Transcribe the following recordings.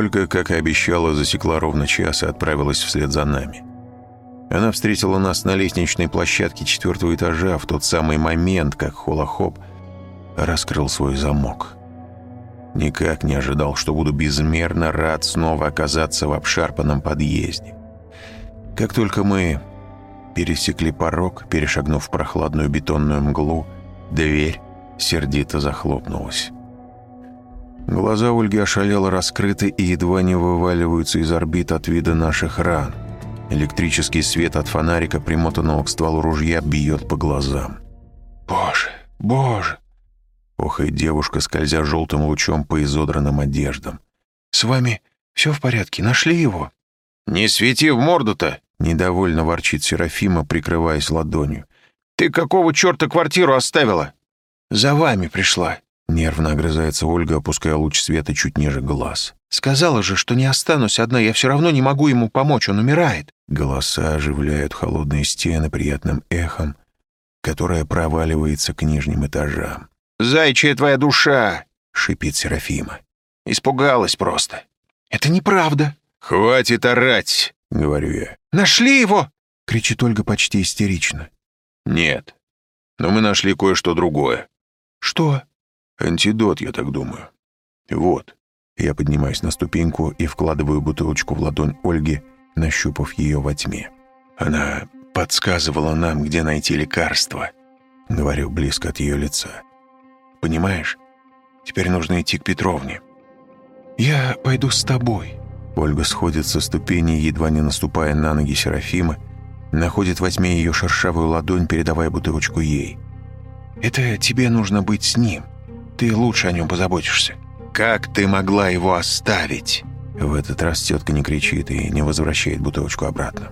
Ольга, как и обещала, засекла ровно час и отправилась вслед за нами. Она встретила нас на лестничной площадке четвертого этажа в тот самый момент, как Холохоп раскрыл свой замок. Никак не ожидал, что буду безмерно рад снова оказаться в обшарпанном подъезде. Как только мы пересекли порог, перешагнув прохладную бетонную мглу, дверь сердито захлопнулась. Глаза Ольги ошалело раскрыты и едва не вываливаются из орбит от вида наших ран. Электрический свет от фонарика, примотанного к стволу ружья, бьет по глазам. «Боже, боже!» Охает девушка, скользя желтым лучом по изодранным одеждам. «С вами все в порядке? Нашли его?» «Не свети в морду-то!» Недовольно ворчит Серафима, прикрываясь ладонью. «Ты какого черта квартиру оставила?» «За вами пришла», Нервно огрызается Ольга, опуская луч света чуть ниже глаз. «Сказала же, что не останусь одна, я все равно не могу ему помочь, он умирает». Голоса оживляют холодные стены приятным эхом, которое проваливается к нижним этажам. «Зайчья твоя душа!» — шипит Серафима. «Испугалась просто». «Это неправда». «Хватит орать!» — говорю я. «Нашли его!» — кричит Ольга почти истерично. «Нет, но мы нашли кое-что другое». «Что?» Антидот, я так думаю. Вот. Я поднимаюсь на ступеньку и вкладываю бутылочку в ладонь Ольги, нащупав ее во тьме. Она подсказывала нам, где найти лекарство. Говорю близко от ее лица. Понимаешь? Теперь нужно идти к Петровне. Я пойду с тобой. Ольга сходит со ступени, едва не наступая на ноги Серафимы, находит во тьме ее шершавую ладонь, передавая бутылочку ей. «Это тебе нужно быть с ним. Ты лучше о нем позаботишься. Как ты могла его оставить?» В этот раз тетка не кричит и не возвращает бутылочку обратно.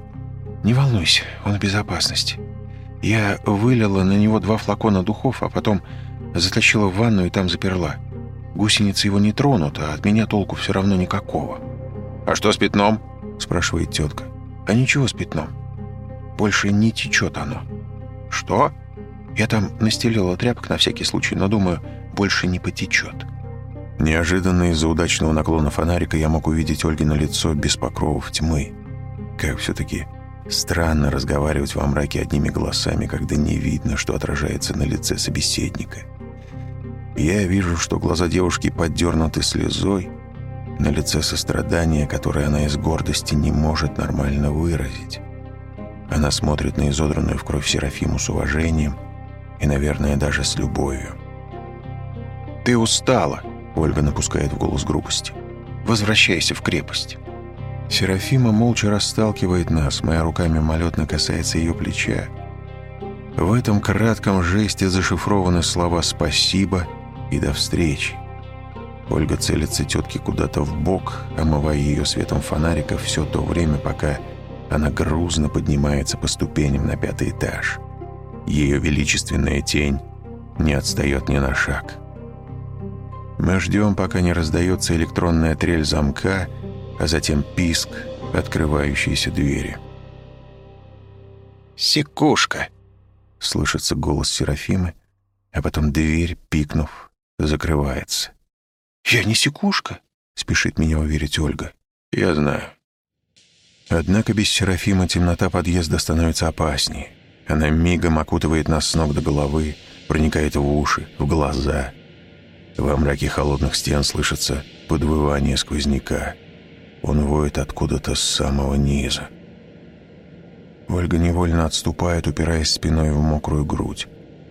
«Не волнуйся, он в безопасности. Я вылила на него два флакона духов, а потом затащила в ванну и там заперла. Гусеницы его не тронут, а от меня толку все равно никакого». «А что с пятном?» – спрашивает тетка. «А ничего с пятном. Больше не течет оно». «Что?» Я там настелила тряпок на всякий случай, но думаю, больше не потечет. Неожиданно из-за удачного наклона фонарика я мог увидеть Ольгино лицо без покровов тьмы. Как все-таки странно разговаривать во мраке одними голосами, когда не видно, что отражается на лице собеседника. Я вижу, что глаза девушки поддернуты слезой, на лице сострадание, которое она из гордости не может нормально выразить. Она смотрит на изодранную в кровь Серафиму с уважением и, наверное, даже с любовью. «Ты устала», — Ольга напускает в голос грубости. «Возвращайся в крепость». Серафима молча расталкивает нас, моя рука мимолетно касается ее плеча. В этом кратком жесте зашифрованы слова «спасибо» и «до встречи». Ольга целится тетке куда-то в бок, омывая ее светом фонарика все то время, пока она грузно поднимается по ступеням на пятый этаж. Ее величественная тень не отстает ни на шаг. Мы ждем, пока не раздается электронная трель замка, а затем писк открывающейся двери. «Секушка!» — слышится голос Серафимы, а потом дверь, пикнув, закрывается. «Я не секушка», — спешит меня уверить Ольга. «Я знаю». Однако без Серафимы темнота подъезда становится опаснее. Она мигом окутывает нас с ног до головы, проникает в уши, в глаза — во мраке холодных стен слышится подвывание сквозняка. Он воет откуда-то с самого низа. Ольга невольно отступает, упираясь спиной в мокрую грудь.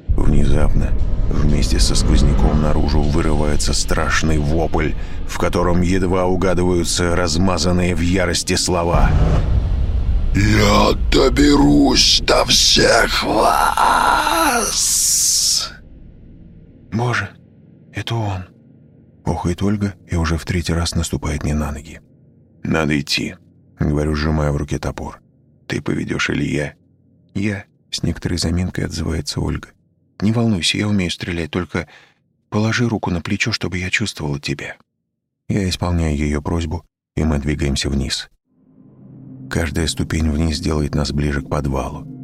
Внезапно, вместе со сквозняком наружу вырывается страшный вопль, в котором едва угадываются размазанные в ярости слова. «Я доберусь до всех вас!» «Боже, «Это он!» Охает Ольга и уже в третий раз наступает мне на ноги. «Надо идти», — говорю, сжимая в руке топор. «Ты поведешь или я?» «Я», — с некоторой заминкой отзывается Ольга. «Не волнуйся, я умею стрелять, только положи руку на плечо, чтобы я чувствовала тебя». Я исполняю ее просьбу, и мы двигаемся вниз. Каждая ступень вниз делает нас ближе к подвалу.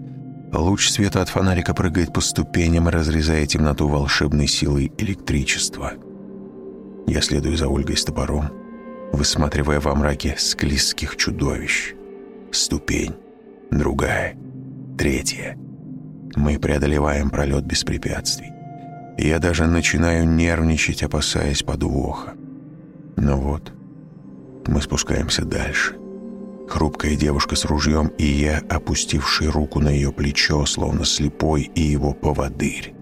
Луч света от фонарика прыгает по ступеням, разрезая темноту волшебной силой электричества. Я следую за Ольгой с топором, высматривая во мраке склизких чудовищ. Ступень, другая, третья. Мы преодолеваем пролет без препятствий. Я даже начинаю нервничать, опасаясь подвоха. Но вот, мы спускаемся дальше. Хрупкая девушка с ружьем и я, опустивший руку на ее плечо, словно слепой и его поводырь.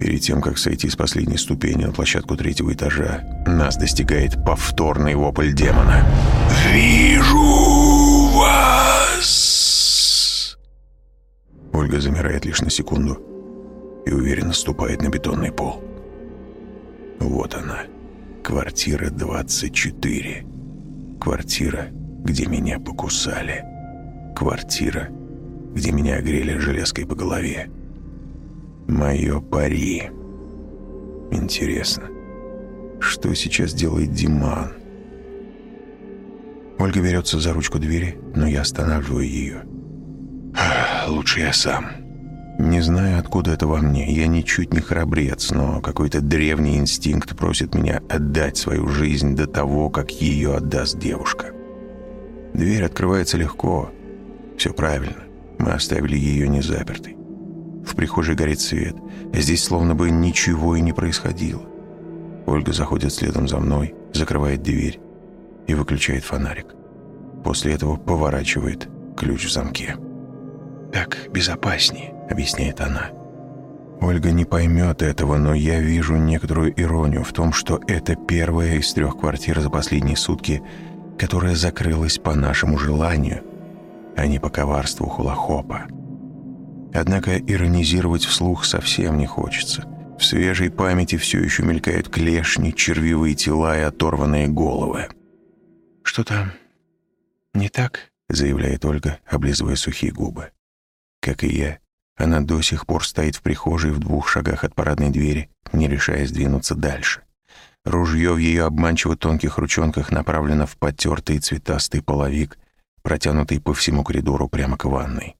Перед тем, как сойти с последней ступени на площадку третьего этажа, нас достигает повторный вопль демона. «Вижу вас!» Ольга замирает лишь на секунду и уверенно ступает на бетонный пол. Вот она, квартира 24. Квартира, где меня покусали. Квартира, где меня огрели железкой по голове. Мое пари. Интересно, что сейчас делает Диман? Ольга берется за ручку двери, но я останавливаю ее. Лучше я сам. Не знаю, откуда это во мне. Я ничуть не храбрец, но какой-то древний инстинкт просит меня отдать свою жизнь до того, как ее отдаст девушка. Дверь открывается легко. Все правильно. Мы оставили ее не запертой. В прихожей горит свет. Здесь словно бы ничего и не происходило. Ольга заходит следом за мной, закрывает дверь и выключает фонарик. После этого поворачивает ключ в замке. «Так безопаснее», — объясняет она. Ольга не поймет этого, но я вижу некоторую иронию в том, что это первая из трех квартир за последние сутки, которая закрылась по нашему желанию, а не по коварству хулахопа. Однако иронизировать вслух совсем не хочется. В свежей памяти все еще мелькают клешни, червивые тела и оторванные головы. «Что-то не так?» — заявляет Ольга, облизывая сухие губы. Как и я, она до сих пор стоит в прихожей в двух шагах от парадной двери, не решаясь двинуться дальше. Ружье в ее обманчиво тонких ручонках направлено в потертый цветастый половик, протянутый по всему коридору прямо к ванной.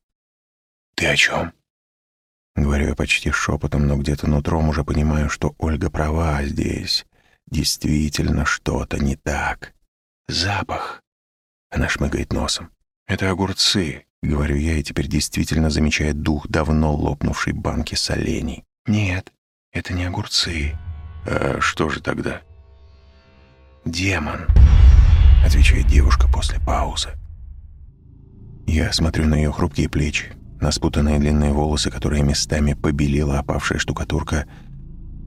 «Ты о чем?» Говорю я почти шепотом, но где-то нутром уже понимаю, что Ольга права здесь. Действительно что-то не так. Запах. Она шмыгает носом. Это огурцы. — говорю я, и теперь действительно замечает дух давно лопнувшей банки солений. «Нет, это не огурцы». «А что же тогда?» «Демон», — отвечает девушка после паузы. Я смотрю на ее хрупкие плечи, на спутанные длинные волосы, которые местами побелила опавшая штукатурка,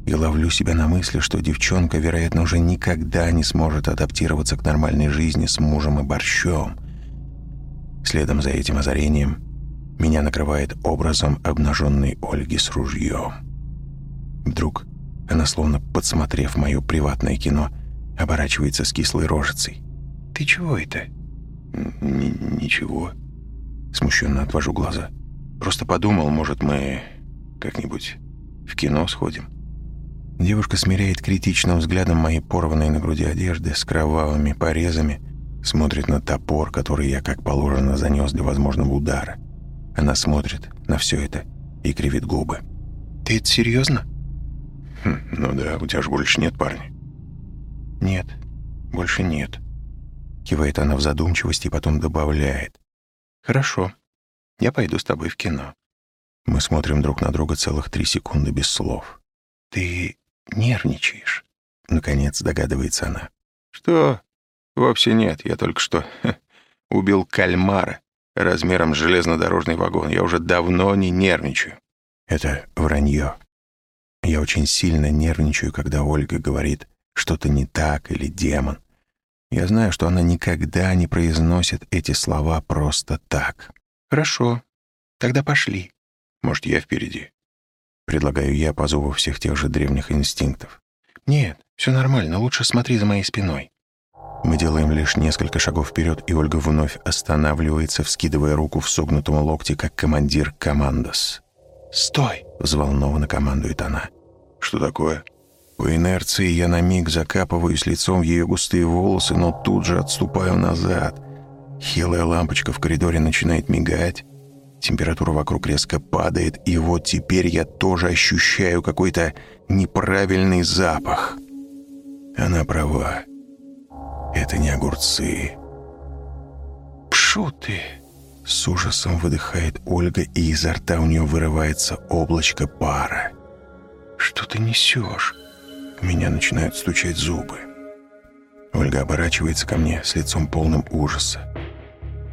и ловлю себя на мысли, что девчонка, вероятно, уже никогда не сможет адаптироваться к нормальной жизни с мужем и борщом — Следом за этим озарением меня накрывает образом обнаженной Ольги с ружьем. Вдруг она, словно подсмотрев мое приватное кино, оборачивается с кислой рожицей. «Ты чего это?» Н «Ничего». Смущенно отвожу глаза. «Просто подумал, может, мы как-нибудь в кино сходим?» Девушка смиряет критичным взглядом мои порванные на груди одежды с кровавыми порезами, Смотрит на топор, который я, как положено, занес для возможного удара. Она смотрит на все это и кривит губы. «Ты это серьезно?» Хм, «Ну да, у тебя же больше нет парня». «Нет, больше нет». Кивает она в задумчивости и потом добавляет. «Хорошо, я пойду с тобой в кино». Мы смотрим друг на друга целых три секунды без слов. «Ты нервничаешь?» Наконец догадывается она. «Что?» Вовсе нет, я только что ха, убил кальмара размером с железнодорожный вагон. Я уже давно не нервничаю. Это вранье. Я очень сильно нервничаю, когда Ольга говорит что-то не так или демон. Я знаю, что она никогда не произносит эти слова просто так. «Хорошо, тогда пошли. Может, я впереди?» Предлагаю я по зову всех тех же древних инстинктов. «Нет, все нормально, лучше смотри за моей спиной». Мы делаем лишь несколько шагов вперед, и Ольга вновь останавливается, вскидывая руку в согнутом локте, как командир командос. «Стой!» — взволнованно командует она. «Что такое?» По инерции я на миг закапываюсь лицом в ее густые волосы, но тут же отступаю назад. Хилая лампочка в коридоре начинает мигать, температура вокруг резко падает, и вот теперь я тоже ощущаю какой-то неправильный запах. Она права. Это не огурцы. «Пшу ты!» С ужасом выдыхает Ольга, и изо рта у нее вырывается облачко пара. «Что ты несешь?» У меня начинают стучать зубы. Ольга оборачивается ко мне с лицом полным ужаса.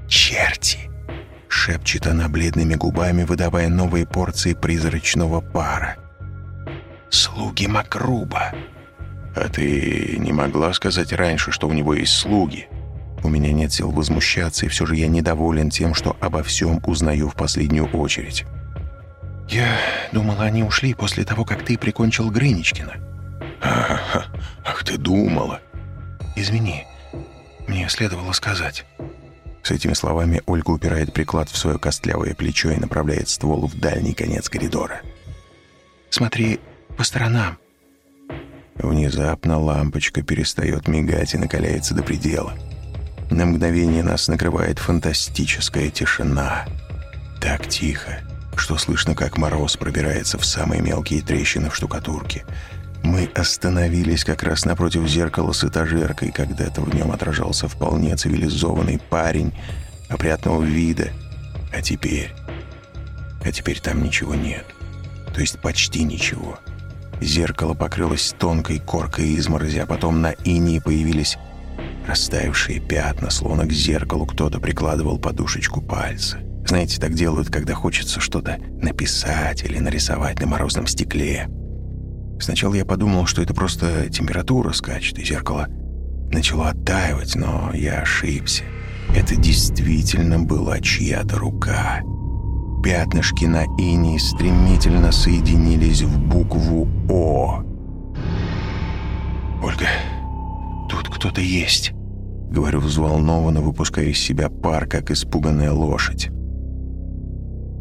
«Черти!» — шепчет она бледными губами, выдавая новые порции призрачного пара. «Слуги Макруба!» «А ты не могла сказать раньше, что у него есть слуги?» У меня нет сил возмущаться, и все же я недоволен тем, что обо всем узнаю в последнюю очередь. «Я думала, они ушли после того, как ты прикончил Грыничкина». «Ах, ах ты думала!» «Извини, мне следовало сказать». С этими словами Ольга упирает приклад в свое костлявое плечо и направляет ствол в дальний конец коридора. «Смотри по сторонам». Внезапно лампочка перестает мигать и накаляется до предела. На мгновение нас накрывает фантастическая тишина. Так тихо, что слышно, как мороз пробирается в самые мелкие трещины в штукатурке. Мы остановились как раз напротив зеркала с этажеркой, когда-то в нем отражался вполне цивилизованный парень опрятного вида. А теперь... А теперь там ничего нет. То есть почти ничего. Зеркало покрылось тонкой коркой изморози, а потом на инии появились Растаявшие пятна, словно к зеркалу кто-то прикладывал подушечку пальца. Знаете, так делают, когда хочется что-то написать или нарисовать на морозном стекле. Сначала я подумал, что это просто температура скачет, и зеркало начало оттаивать, но я ошибся. Это действительно была чья-то рука. Пятнышки на инии стремительно соединились в букву «О». «Ольга, тут кто-то есть». Говорю взволнованно, выпуская из себя пар, как испуганная лошадь.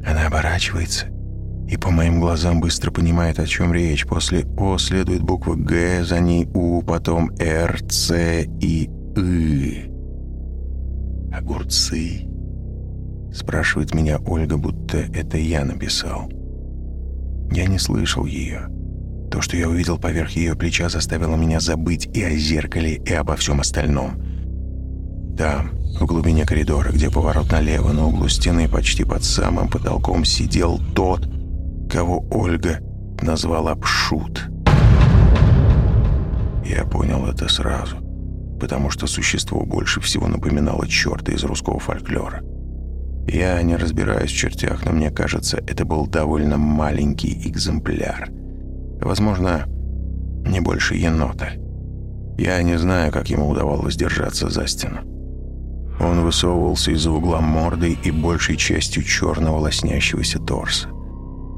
Она оборачивается и по моим глазам быстро понимает, о чем речь. После «О» следует буква «Г», за ней «У», потом «Р», «Ц» и «И». «Огурцы?» Спрашивает меня Ольга, будто это я написал. Я не слышал ее. То, что я увидел поверх ее плеча, заставило меня забыть и о зеркале, и обо всем остальном. Там, в глубине коридора, где поворот налево, на углу стены, почти под самым потолком, сидел тот, кого Ольга назвала Пшут. Я понял это сразу, потому что существо больше всего напоминало черта из русского фольклора. Я не разбираюсь в чертях, но мне кажется, это был довольно маленький экземпляр. Возможно, не больше енота. Я не знаю, как ему удавалось держаться за стену. Он высовывался из-за угла мордой и большей частью черного лоснящегося торса.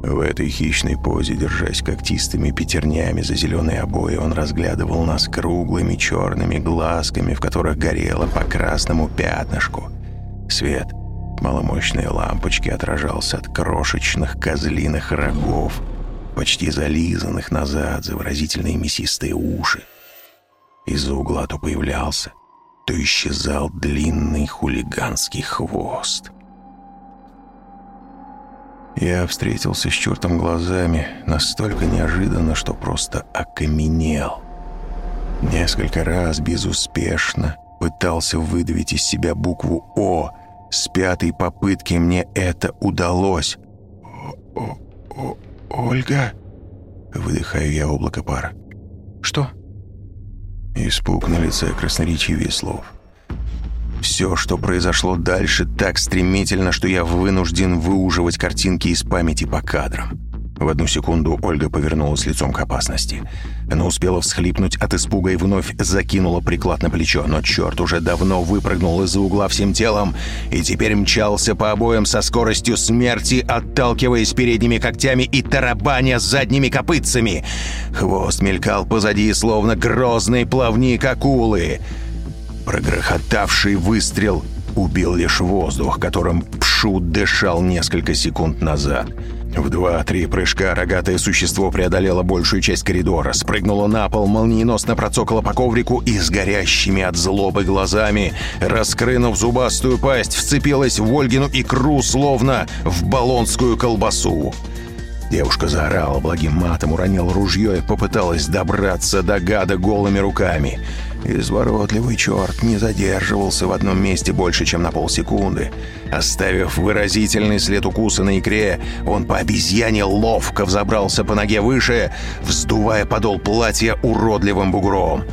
В этой хищной позе, держась когтистыми пятернями за зеленые обои, он разглядывал нас круглыми черными глазками, в которых горело по красному пятнышку. Свет маломощной лампочки отражался от крошечных козлиных рогов, почти зализанных назад за выразительные мясистые уши. Из-за угла то появлялся, то исчезал длинный хулиганский хвост. Я встретился с чертом глазами настолько неожиданно, что просто окаменел. Несколько раз безуспешно пытался выдавить из себя букву «О». С пятой попытки мне это удалось. «О, о, о, Ольга?» Выдыхаю я облако пара. «Что?» Испуг на лице красноречивее слов. Все, что произошло дальше, так стремительно, что я вынужден выуживать картинки из памяти по кадрам. В одну секунду Ольга повернулась лицом к опасности. Она успела всхлипнуть от испуга и вновь закинула приклад на плечо, но черт уже давно выпрыгнул из-за угла всем телом и теперь мчался по обоям со скоростью смерти, отталкиваясь передними когтями и тарабаня задними копытцами. Хвост мелькал позади, словно грозный плавник акулы. Прогрохотавший выстрел Убил лишь воздух, которым Пшут дышал несколько секунд назад. В два-три прыжка рогатое существо преодолело большую часть коридора, спрыгнуло на пол, молниеносно процокало по коврику и с горящими от злобы глазами, раскрынув зубастую пасть, вцепилась в Ольгину икру, словно в баллонскую колбасу. Девушка заорала благим матом, уронила ружье и попыталась добраться до гада голыми руками. Изворотливый черт не задерживался в одном месте больше, чем на полсекунды. Оставив выразительный след укуса на икре, он по обезьяне ловко взобрался по ноге выше, вздувая подол платья уродливым бугром.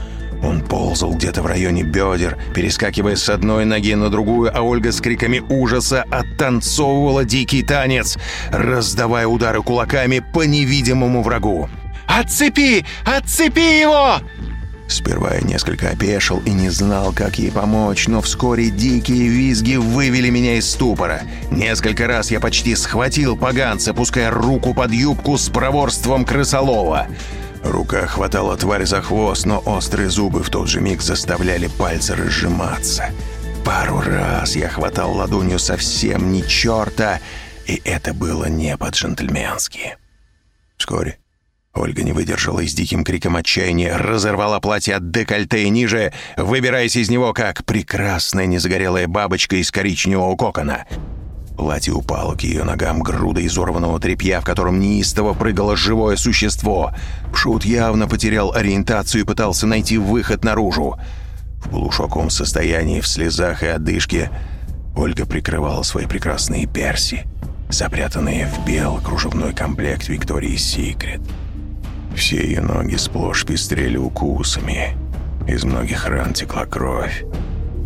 Он ползал где-то в районе бедер, перескакивая с одной ноги на другую, а Ольга с криками ужаса оттанцовывала дикий танец, раздавая удары кулаками по невидимому врагу. «Отцепи! Отцепи его!» Сперва я несколько опешил и не знал, как ей помочь, но вскоре дикие визги вывели меня из ступора. Несколько раз я почти схватил поганца, пуская руку под юбку с проворством крысолова. Рука хватала тварь за хвост, но острые зубы в тот же миг заставляли пальцы разжиматься. Пару раз я хватал ладонью совсем не черта, и это было не по-джентльменски. Вскоре Ольга не выдержала и с диким криком отчаяния разорвала платье от декольте и ниже, выбираясь из него, как прекрасная незагорелая бабочка из коричневого кокона — Платье упало к ее ногам груда изорванного тряпья, в котором неистово прыгало живое существо. Пшут явно потерял ориентацию и пытался найти выход наружу. В полушоковом состоянии, в слезах и одышке, Ольга прикрывала свои прекрасные перси, запрятанные в белый кружевной комплект Виктории Секрет. Все ее ноги сплошь пестрели укусами. Из многих ран текла кровь.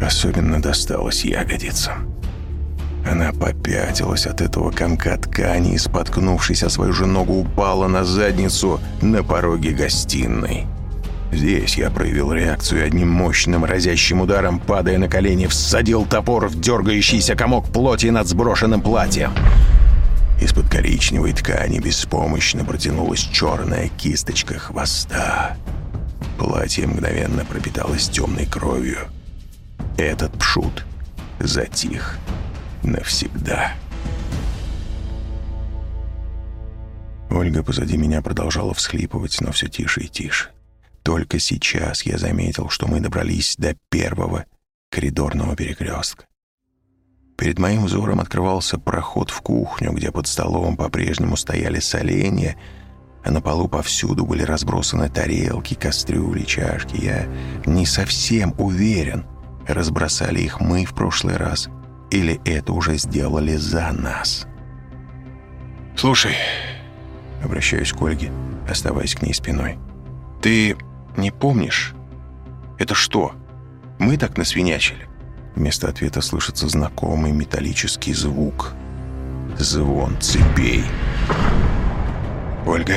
Особенно досталось ягодицам. Она попятилась от этого комка ткани и, споткнувшись о свою же ногу, упала на задницу на пороге гостиной. Здесь я проявил реакцию одним мощным разящим ударом, падая на колени, всадил топор в дергающийся комок плоти над сброшенным платьем. Из-под коричневой ткани беспомощно протянулась черная кисточка хвоста. Платье мгновенно пропиталось темной кровью. Этот пшут затих навсегда. Ольга позади меня продолжала всхлипывать, но все тише и тише. Только сейчас я заметил, что мы добрались до первого коридорного перекрестка. Перед моим взором открывался проход в кухню, где под столом по-прежнему стояли соленья, а на полу повсюду были разбросаны тарелки, кастрюли, чашки. Я не совсем уверен, разбросали их мы в прошлый раз или это уже сделали за нас? «Слушай», — обращаюсь к Ольге, оставаясь к ней спиной. «Ты не помнишь? Это что, мы так насвинячили?» Вместо ответа слышится знакомый металлический звук. Звон цепей. «Ольга?»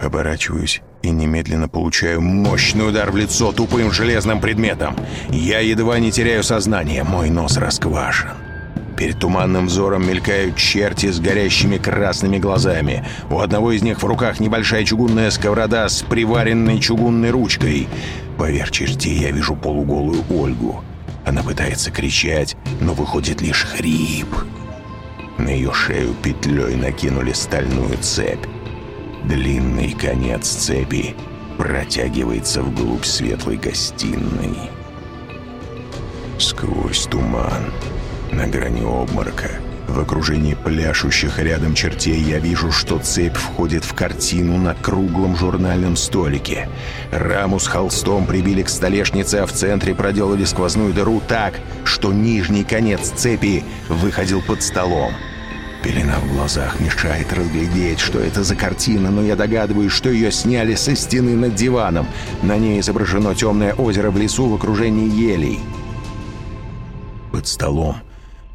Оборачиваюсь и немедленно получаю мощный удар в лицо тупым железным предметом. Я едва не теряю сознание, мой нос расквашен. Перед туманным взором мелькают черти с горящими красными глазами. У одного из них в руках небольшая чугунная сковорода с приваренной чугунной ручкой. Поверх чертей я вижу полуголую Ольгу. Она пытается кричать, но выходит лишь хрип. На ее шею петлей накинули стальную цепь. Длинный конец цепи протягивается вглубь светлой гостиной. Сквозь туман, на грани обморока, в окружении пляшущих рядом чертей я вижу, что цепь входит в картину на круглом журнальном столике. Раму с холстом прибили к столешнице, а в центре проделали сквозную дыру так, что нижний конец цепи выходил под столом. Пелена в глазах мешает разглядеть, что это за картина, но я догадываюсь, что ее сняли со стены над диваном. На ней изображено темное озеро в лесу в окружении елей. Под столом,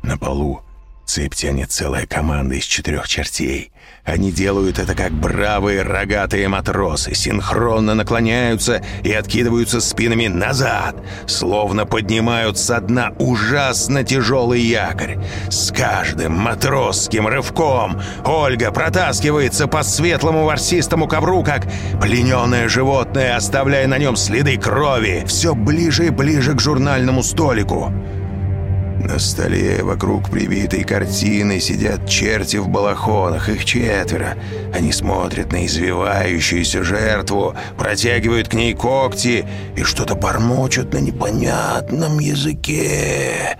на полу, Цепь тянет целая команда из четырех чертей. Они делают это как бравые рогатые матросы, синхронно наклоняются и откидываются спинами назад, словно поднимают со дна ужасно тяжелый якорь. С каждым матросским рывком Ольга протаскивается по светлому ворсистому ковру, как плененное животное, оставляя на нем следы крови, все ближе и ближе к журнальному столику. На столе вокруг прибитой картины сидят черти в балахонах, их четверо. Они смотрят на извивающуюся жертву, протягивают к ней когти и что-то бормочут на непонятном языке.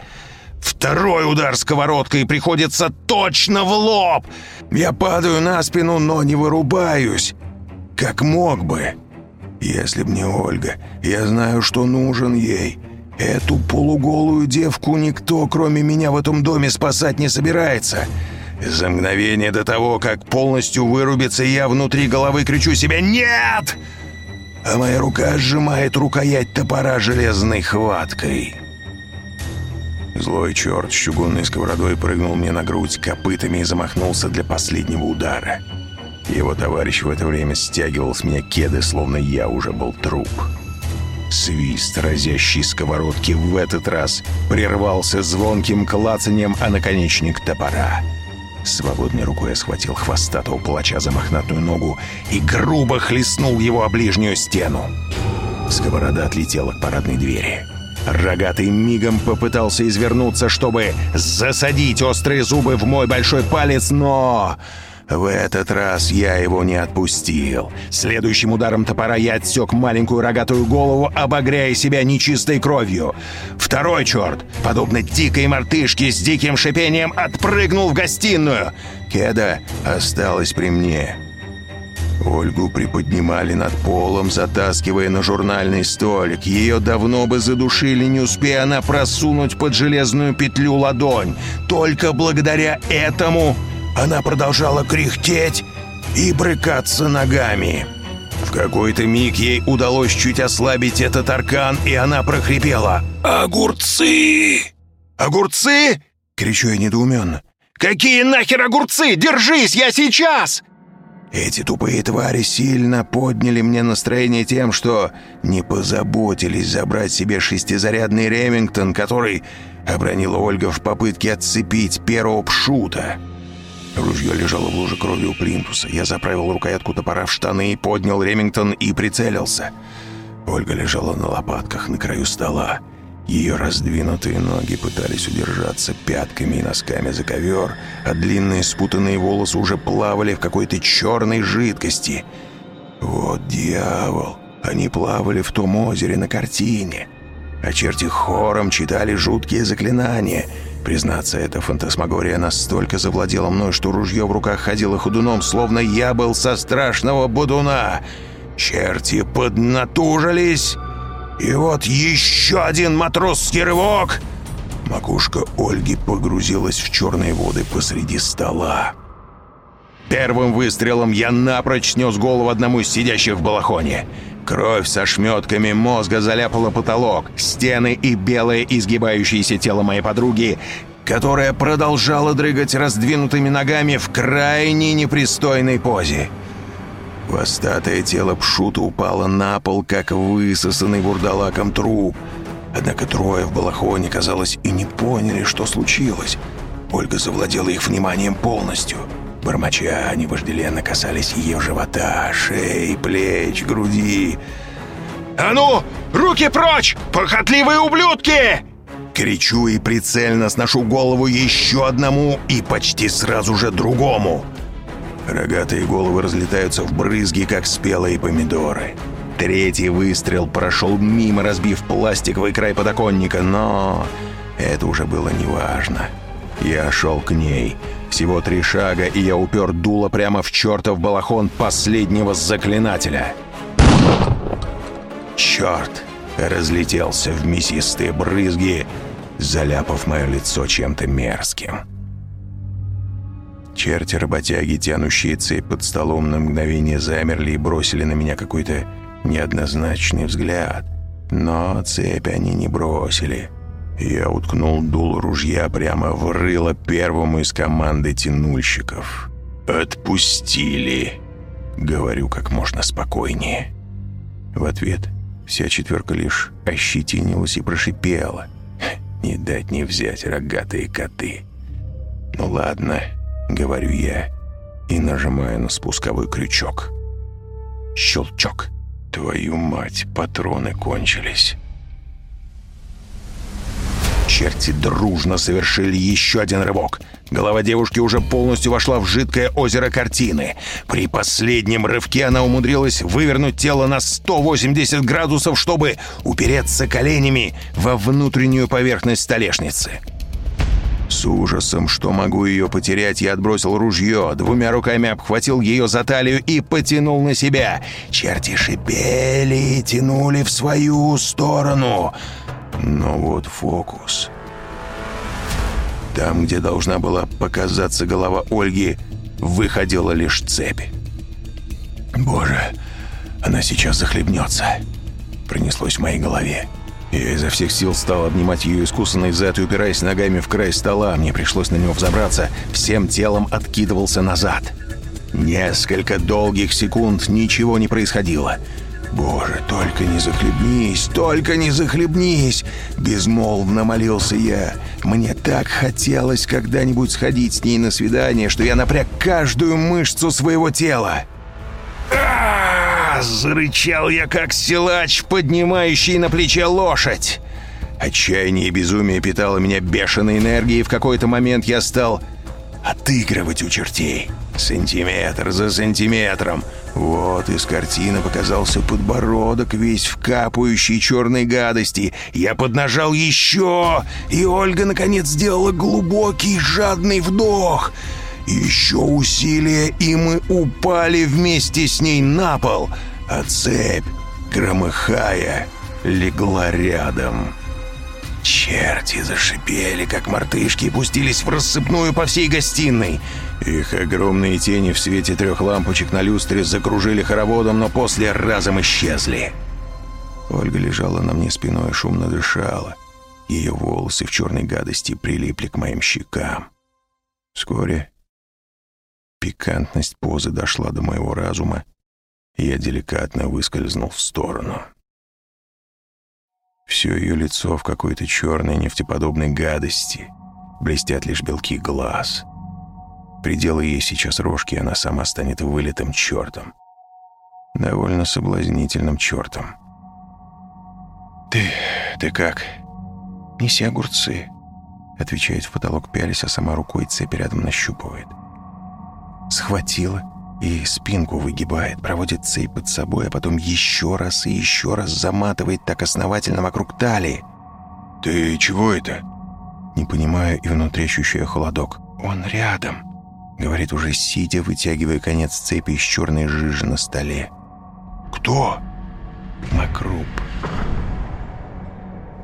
Второй удар сковородкой приходится точно в лоб. Я падаю на спину, но не вырубаюсь, как мог бы. Если б не Ольга, я знаю, что нужен ей — Эту полуголую девку никто, кроме меня, в этом доме спасать не собирается. За мгновение до того, как полностью вырубится, я внутри головы кричу себе «Нет!» А моя рука сжимает рукоять топора железной хваткой. Злой черт с чугунной сковородой прыгнул мне на грудь копытами и замахнулся для последнего удара. Его товарищ в это время стягивал с меня кеды, словно я уже был труп. Свист разящей сковородки в этот раз прервался звонким клацанием о наконечник топора. Свободной рукой я схватил хвостатого палача за мохнатую ногу и грубо хлестнул его о ближнюю стену. Сковорода отлетела к парадной двери. Рогатый мигом попытался извернуться, чтобы засадить острые зубы в мой большой палец, но... В этот раз я его не отпустил. Следующим ударом топора я отсек маленькую рогатую голову, обогряя себя нечистой кровью. Второй черт, подобно дикой мартышке с диким шипением, отпрыгнул в гостиную. Кеда осталась при мне. Ольгу приподнимали над полом, затаскивая на журнальный столик. Ее давно бы задушили, не успея она просунуть под железную петлю ладонь. Только благодаря этому она продолжала кряхтеть и брыкаться ногами. В какой-то миг ей удалось чуть ослабить этот аркан, и она прохрипела «Огурцы!» «Огурцы?» — кричу я недоуменно. «Какие нахер огурцы? Держись, я сейчас!» Эти тупые твари сильно подняли мне настроение тем, что не позаботились забрать себе шестизарядный Ремингтон, который обронила Ольга в попытке отцепить первого пшута. Ружье лежало в луже крови у плинтуса. Я заправил рукоятку топора в штаны, поднял Ремингтон и прицелился. Ольга лежала на лопатках на краю стола. Ее раздвинутые ноги пытались удержаться пятками и носками за ковер, а длинные спутанные волосы уже плавали в какой-то черной жидкости. Вот дьявол! Они плавали в том озере на картине. А черти хором читали жуткие заклинания — Признаться, эта фантасмагория настолько завладела мной, что ружье в руках ходило ходуном, словно я был со страшного будуна. Черти поднатужились, и вот еще один матросский рывок. Макушка Ольги погрузилась в черные воды посреди стола. Первым выстрелом я напрочь снес голову одному из сидящих в балахоне. Кровь со шметками мозга заляпала потолок, стены и белое изгибающееся тело моей подруги, которая продолжала дрыгать раздвинутыми ногами в крайне непристойной позе. Хвостатое тело Пшута упало на пол, как высосанный бурдалаком труп. Однако трое в балахоне, казалось, и не поняли, что случилось. Ольга завладела их вниманием полностью — Бормоча, они вожделенно касались ее живота, шеи, плеч, груди. «А ну, руки прочь, похотливые ублюдки!» Кричу и прицельно сношу голову еще одному и почти сразу же другому. Рогатые головы разлетаются в брызги, как спелые помидоры. Третий выстрел прошел мимо, разбив пластиковый край подоконника, но это уже было неважно. Я шел к ней — всего три шага, и я упер дуло прямо в чертов балахон последнего заклинателя. Черт! Разлетелся в мясистые брызги, заляпав мое лицо чем-то мерзким. Черти-работяги, тянущие цепь под столом, на мгновение замерли и бросили на меня какой-то неоднозначный взгляд. Но цепь они не бросили — я уткнул дул ружья прямо в рыло первому из команды тянульщиков. «Отпустили!» Говорю как можно спокойнее. В ответ вся четверка лишь ощетинилась и прошипела. «Не дать не взять рогатые коты!» «Ну ладно», — говорю я, и нажимаю на спусковой крючок. Щелчок. Твою мать, патроны кончились. Черти дружно совершили еще один рывок. Голова девушки уже полностью вошла в жидкое озеро картины. При последнем рывке она умудрилась вывернуть тело на 180 градусов, чтобы упереться коленями во внутреннюю поверхность столешницы. С ужасом, что могу ее потерять, я отбросил ружье, двумя руками обхватил ее за талию и потянул на себя. Черти шипели и тянули в свою сторону. Но вот фокус. Там, где должна была показаться голова Ольги, выходила лишь цепь. «Боже, она сейчас захлебнется!» Пронеслось в моей голове. Я изо всех сил стал обнимать ее искусанный зад и, упираясь ногами в край стола, мне пришлось на него взобраться, всем телом откидывался назад. Несколько долгих секунд ничего не происходило. «Боже, только не захлебнись, только не захлебнись!» Безмолвно молился я. Мне так хотелось когда-нибудь сходить с ней на свидание, что я напряг каждую мышцу своего тела. Зарычал я, как силач, поднимающий на плече лошадь. Отчаяние и безумие питало меня бешеной энергией, и в какой-то момент я стал отыгрывать у чертей. Сантиметр за сантиметром. Вот из картины показался подбородок, весь в капающей черной гадости. Я поднажал еще, и Ольга, наконец, сделала глубокий жадный вдох — еще усилие, и мы упали вместе с ней на пол, а цепь, громыхая, легла рядом. Черти зашипели, как мартышки, и пустились в рассыпную по всей гостиной. Их огромные тени в свете трех лампочек на люстре закружили хороводом, но после разом исчезли. Ольга лежала на мне спиной шумно дышала. Ее волосы в черной гадости прилипли к моим щекам. Вскоре Пикантность позы дошла до моего разума, и я деликатно выскользнул в сторону. Все ее лицо в какой-то черной нефтеподобной гадости. Блестят лишь белки глаз. Приделай ей сейчас рожки, она сама станет вылитым чертом. Довольно соблазнительным чертом. «Ты... ты как?» «Неси огурцы», — отвечает в потолок пялись, а сама рукой цепь рядом нащупывает. Схватила и спинку выгибает, проводит цепь под собой, а потом еще раз и еще раз заматывает так основательно вокруг талии. «Ты чего это?» Не понимаю и внутри ощущаю холодок. «Он рядом», — говорит уже сидя, вытягивая конец цепи из черной жижи на столе. «Кто?» «Макруп».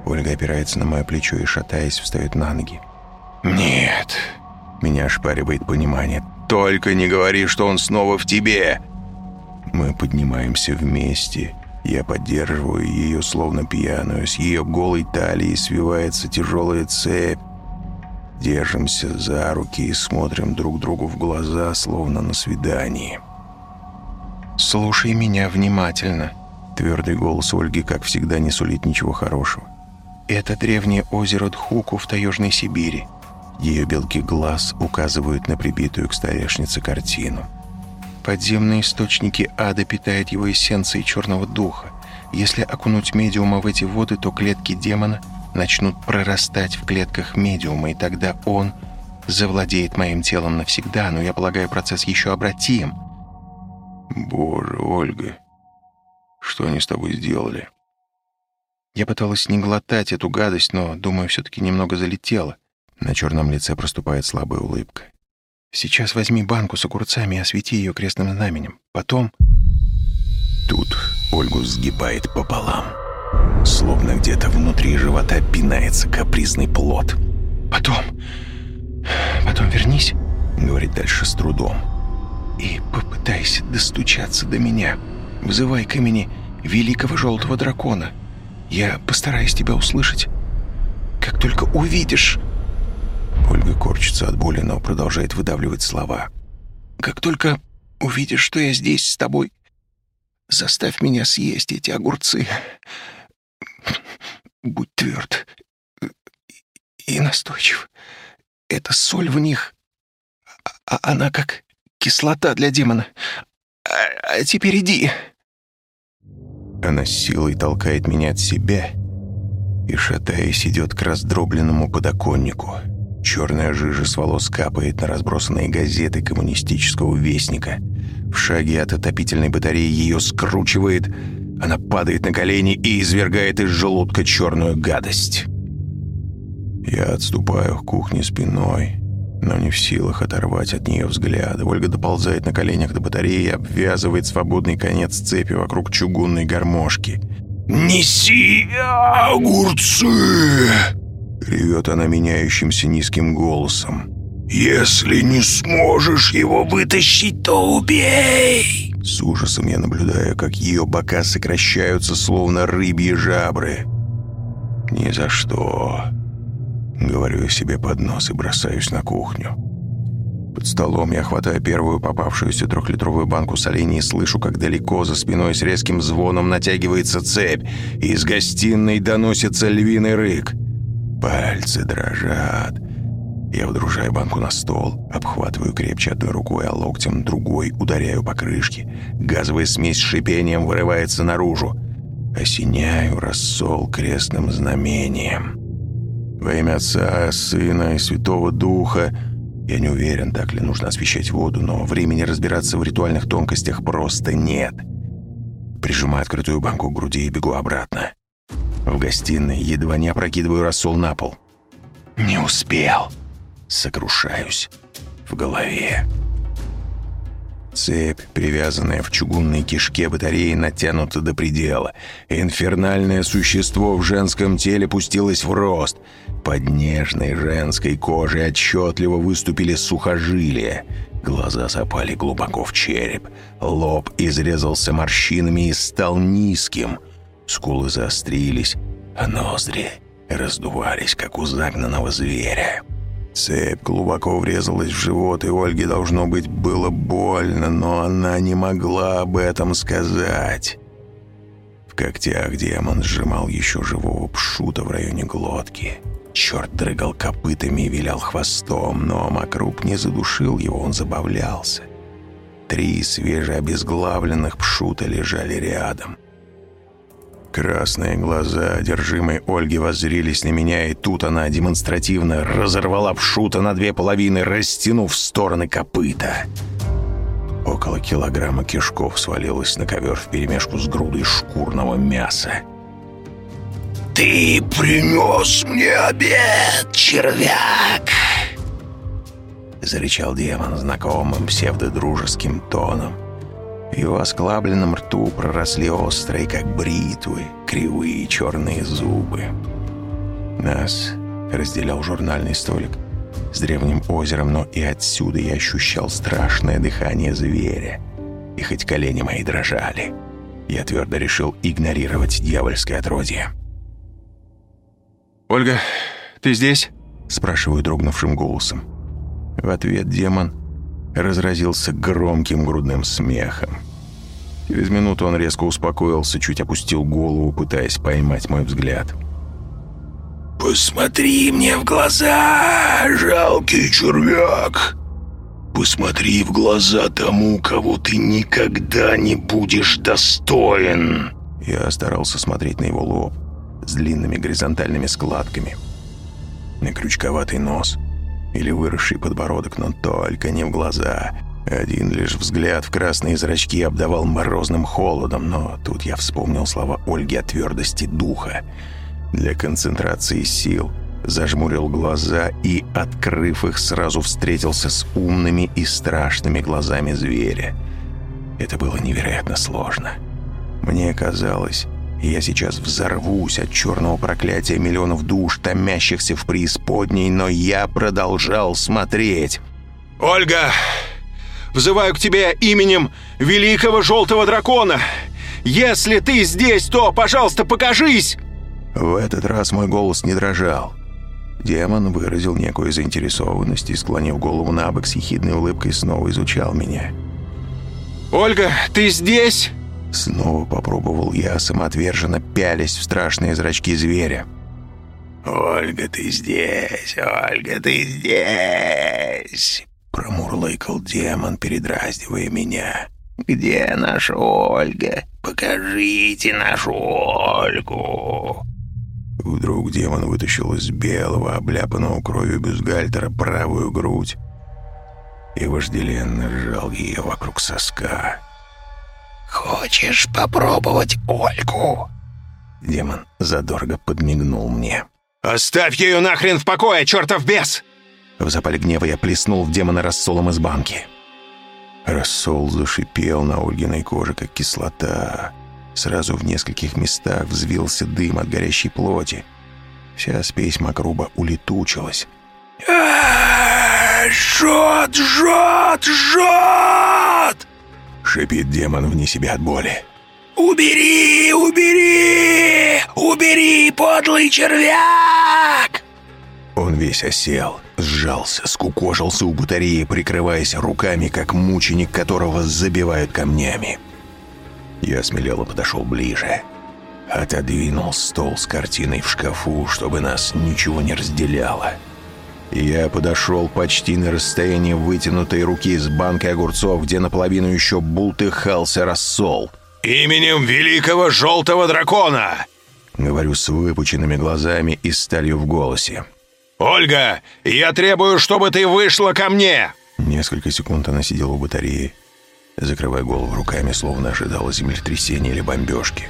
Ольга опирается на мое плечо и, шатаясь, встает на ноги. «Нет!» Меня ошпаривает понимание. Только не говори, что он снова в тебе!» Мы поднимаемся вместе. Я поддерживаю ее, словно пьяную. С ее голой талии свивается тяжелая цепь. Держимся за руки и смотрим друг другу в глаза, словно на свидании. «Слушай меня внимательно», — твердый голос Ольги, как всегда, не сулит ничего хорошего. «Это древнее озеро Дхуку в Таежной Сибири. Ее белки глаз указывают на прибитую к столешнице картину. Подземные источники ада питают его эссенцией черного духа. Если окунуть медиума в эти воды, то клетки демона начнут прорастать в клетках медиума, и тогда он завладеет моим телом навсегда, но я полагаю, процесс еще обратим. Боже, Ольга, что они с тобой сделали? Я пыталась не глотать эту гадость, но, думаю, все-таки немного залетела. На черном лице проступает слабая улыбка. «Сейчас возьми банку с огурцами и освети ее крестным знаменем. Потом...» Тут Ольгу сгибает пополам. Словно где-то внутри живота пинается капризный плод. «Потом... потом вернись», — говорит дальше с трудом. «И попытайся достучаться до меня. Вызывай к имени Великого Желтого Дракона. Я постараюсь тебя услышать. Как только увидишь...» Ольга корчится от боли, но продолжает выдавливать слова. «Как только увидишь, что я здесь с тобой, заставь меня съесть эти огурцы. Будь тверд и настойчив. Это соль в них, а она как кислота для демона. А, а теперь иди». Она силой толкает меня от себя, и, шатаясь, идет к раздробленному подоконнику. Черная жижа с волос капает на разбросанные газеты коммунистического вестника. В шаге от отопительной батареи ее скручивает, она падает на колени и извергает из желудка черную гадость. Я отступаю к кухне спиной, но не в силах оторвать от нее взгляд. Ольга доползает на коленях до батареи и обвязывает свободный конец цепи вокруг чугунной гармошки. «Неси огурцы!» Ревет она меняющимся низким голосом. «Если не сможешь его вытащить, то убей!» С ужасом я наблюдаю, как ее бока сокращаются, словно рыбьи жабры. «Ни за что!» Говорю я себе под нос и бросаюсь на кухню. Под столом я хватаю первую попавшуюся трехлитровую банку солений и слышу, как далеко за спиной с резким звоном натягивается цепь, и из гостиной доносится львиный рык. Пальцы дрожат. Я вдружаю банку на стол, обхватываю крепче одной рукой, а локтем другой ударяю по крышке. Газовая смесь с шипением вырывается наружу. Осеняю рассол крестным знамением. Во имя Отца, Сына и Святого Духа я не уверен, так ли нужно освещать воду, но времени разбираться в ритуальных тонкостях просто нет. Прижимаю открытую банку к груди и бегу обратно. В гостиной едва не опрокидываю рассол на пол. Не успел. Сокрушаюсь в голове. Цепь, привязанная в чугунной кишке батареи, натянута до предела. Инфернальное существо в женском теле пустилось в рост. Под нежной женской кожей отчетливо выступили сухожилия. Глаза запали глубоко в череп. Лоб изрезался морщинами и стал низким. Скулы заострились, а ноздри раздувались, как у загнанного зверя. Цепь глубоко врезалась в живот, и Ольге, должно быть, было больно, но она не могла об этом сказать. В когтях демон сжимал еще живого пшута в районе глотки. Черт дрыгал копытами и вилял хвостом, но Макруп не задушил его, он забавлялся. Три свежеобезглавленных пшута лежали рядом. Красные глаза одержимой Ольги воззрились на меня, и тут она демонстративно разорвала пшута на две половины, растянув в стороны копыта. Около килограмма кишков свалилось на ковер вперемешку с грудой шкурного мяса. «Ты принес мне обед, червяк!» Зарычал демон знакомым псевдодружеским тоном. В его осклабленном рту проросли острые, как бритвы, кривые черные зубы. Нас разделял журнальный столик с древним озером, но и отсюда я ощущал страшное дыхание зверя. И хоть колени мои дрожали, я твердо решил игнорировать дьявольское отродье. «Ольга, ты здесь?» — спрашиваю дрогнувшим голосом. В ответ демон разразился громким грудным смехом. Через минуту он резко успокоился, чуть опустил голову, пытаясь поймать мой взгляд. «Посмотри мне в глаза, жалкий червяк! Посмотри в глаза тому, кого ты никогда не будешь достоин!» Я старался смотреть на его лоб с длинными горизонтальными складками, на крючковатый нос или выросший подбородок, но только не в глаза. Один лишь взгляд в красные зрачки обдавал морозным холодом, но тут я вспомнил слова Ольги о твердости духа. Для концентрации сил зажмурил глаза и, открыв их, сразу встретился с умными и страшными глазами зверя. Это было невероятно сложно. Мне казалось, я сейчас взорвусь от черного проклятия миллионов душ, томящихся в преисподней, но я продолжал смотреть. «Ольга, взываю к тебе именем Великого Желтого Дракона! Если ты здесь, то, пожалуйста, покажись!» В этот раз мой голос не дрожал. Демон выразил некую заинтересованность и, склонив голову на бок с ехидной улыбкой, снова изучал меня. «Ольга, ты здесь?» Снова попробовал я, самоотверженно пялясь в страшные зрачки зверя. «Ольга, ты здесь! Ольга, ты здесь!» Промурлыкал демон, передразнивая меня. «Где наша Ольга? Покажите нашу Ольгу!» Вдруг демон вытащил из белого, обляпанного кровью бюстгальтера правую грудь и вожделенно сжал ее вокруг соска. «Хочешь попробовать Ольгу?» Демон задорого подмигнул мне. «Оставь ее нахрен в покое, чертов бес!» В запале гнева я плеснул в демона рассолом из банки. Рассол зашипел на Ольгиной коже, как кислота. Сразу в нескольких местах взвился дым от горящей плоти. Вся спесь макруба улетучилась. «Жжет, жжет, жжет!» Шипит демон вне себя от боли. «Убери, убери! Убери, подлый червяк!» Он весь осел, сжался, скукожился у батареи, прикрываясь руками, как мученик, которого забивают камнями. Я смелело подошел ближе. Отодвинул стол с картиной в шкафу, чтобы нас ничего не разделяло. Я подошел почти на расстояние вытянутой руки с банкой огурцов, где наполовину еще бултыхался рассол. «Именем великого желтого дракона!» Говорю с выпученными глазами и сталью в голосе. «Ольга, я требую, чтобы ты вышла ко мне!» Несколько секунд она сидела у батареи, закрывая голову руками, словно ожидала землетрясения или бомбежки.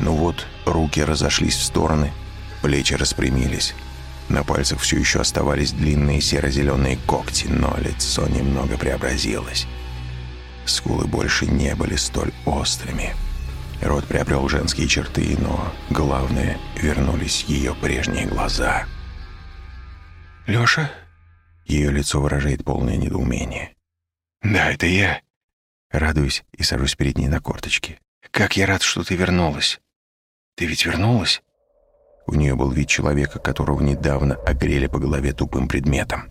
Ну вот, руки разошлись в стороны, плечи распрямились. На пальцах все еще оставались длинные серо-зеленые когти, но лицо немного преобразилось. Скулы больше не были столь острыми. Рот приобрел женские черты, но, главное, вернулись ее прежние глаза. «Леша?» Ее лицо выражает полное недоумение. «Да, это я. Радуюсь и сажусь перед ней на корточки. Как я рад, что ты вернулась. Ты ведь вернулась?» У нее был вид человека, которого недавно огрели по голове тупым предметом.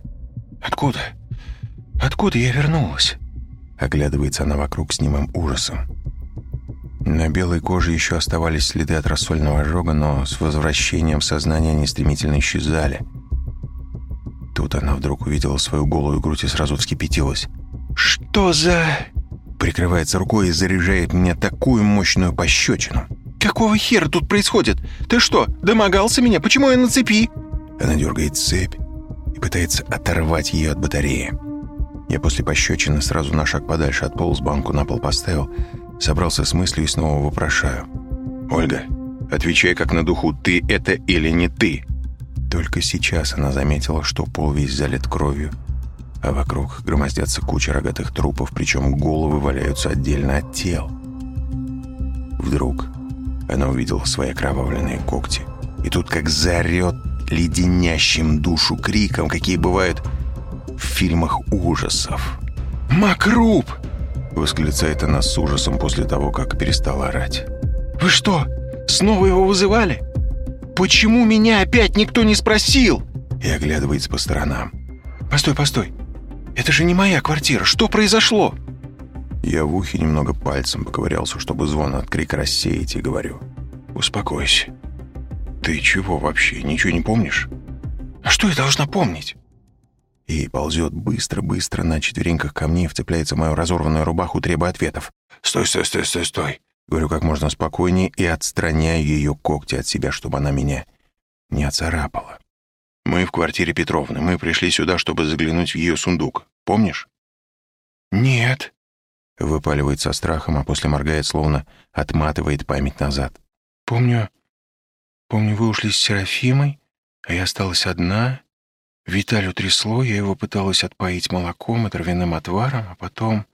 «Откуда? Откуда я вернулась?» Оглядывается она вокруг с немым ужасом. На белой коже еще оставались следы от рассольного ожога, но с возвращением сознания они стремительно исчезали. Тут она вдруг увидела свою голую грудь и сразу вскипятилась. «Что за...» Прикрывается рукой и заряжает мне такую мощную пощечину. «Какого хера тут происходит? Ты что, домогался меня? Почему я на цепи?» Она дергает цепь и пытается оторвать ее от батареи. Я после пощечины сразу на шаг подальше отполз, банку на пол поставил, собрался с мыслью и снова вопрошаю. «Ольга, отвечай как на духу, ты это или не ты?» Только сейчас она заметила, что пол весь залит кровью, а вокруг громоздятся куча рогатых трупов, причем головы валяются отдельно от тел. Вдруг она увидела свои окровавленные когти, и тут как заорет леденящим душу криком, какие бывают в фильмах ужасов. «Макруб!» — восклицает она с ужасом после того, как перестала орать. «Вы что, снова его вызывали? Почему меня опять никто не спросил?» И оглядывается по сторонам. «Постой, постой. Это же не моя квартира. Что произошло?» Я в ухе немного пальцем поковырялся, чтобы звон от крика рассеять, и говорю. «Успокойся. Ты чего вообще, ничего не помнишь?» «А что я должна помнить?» и ползет быстро-быстро на четвереньках ко мне вцепляется в мою разорванную рубаху, требуя ответов. «Стой, стой, стой, стой, стой!» Говорю как можно спокойнее и отстраняю ее когти от себя, чтобы она меня не оцарапала. «Мы в квартире Петровны. Мы пришли сюда, чтобы заглянуть в ее сундук. Помнишь?» «Нет», — выпаливает со страхом, а после моргает, словно отматывает память назад. «Помню, помню, вы ушли с Серафимой, а я осталась одна, Виталю трясло, я его пыталась отпоить молоком и травяным отваром, а потом...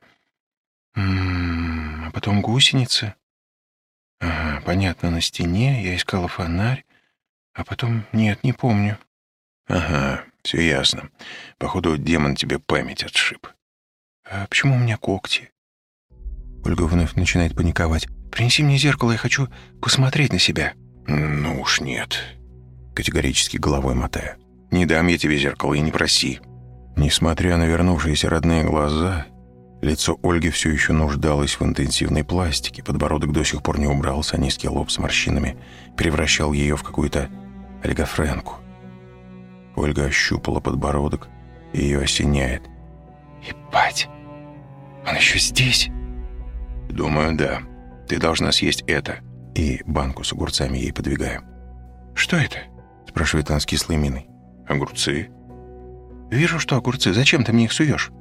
М -м, а потом гусеницы. Ага, понятно, на стене я искала фонарь, а потом... Нет, не помню. Ага, все ясно. Походу, демон тебе память отшиб. А почему у меня когти? Ольга вновь начинает паниковать. «Принеси мне зеркало, я хочу посмотреть на себя». «Ну уж нет», — категорически головой мотая. Не дам я тебе зеркало и не проси». Несмотря на вернувшиеся родные глаза, лицо Ольги все еще нуждалось в интенсивной пластике, подбородок до сих пор не убрался, а низкий лоб с морщинами превращал ее в какую-то олигофренку. Ольга ощупала подбородок, и ее осеняет. «Ебать! Он еще здесь?» «Думаю, да. Ты должна съесть это». И банку с огурцами ей подвигаю. «Что это?» — спрашивает он с кислой миной. «Огурцы». «Вижу, что огурцы. Зачем ты мне их суешь?»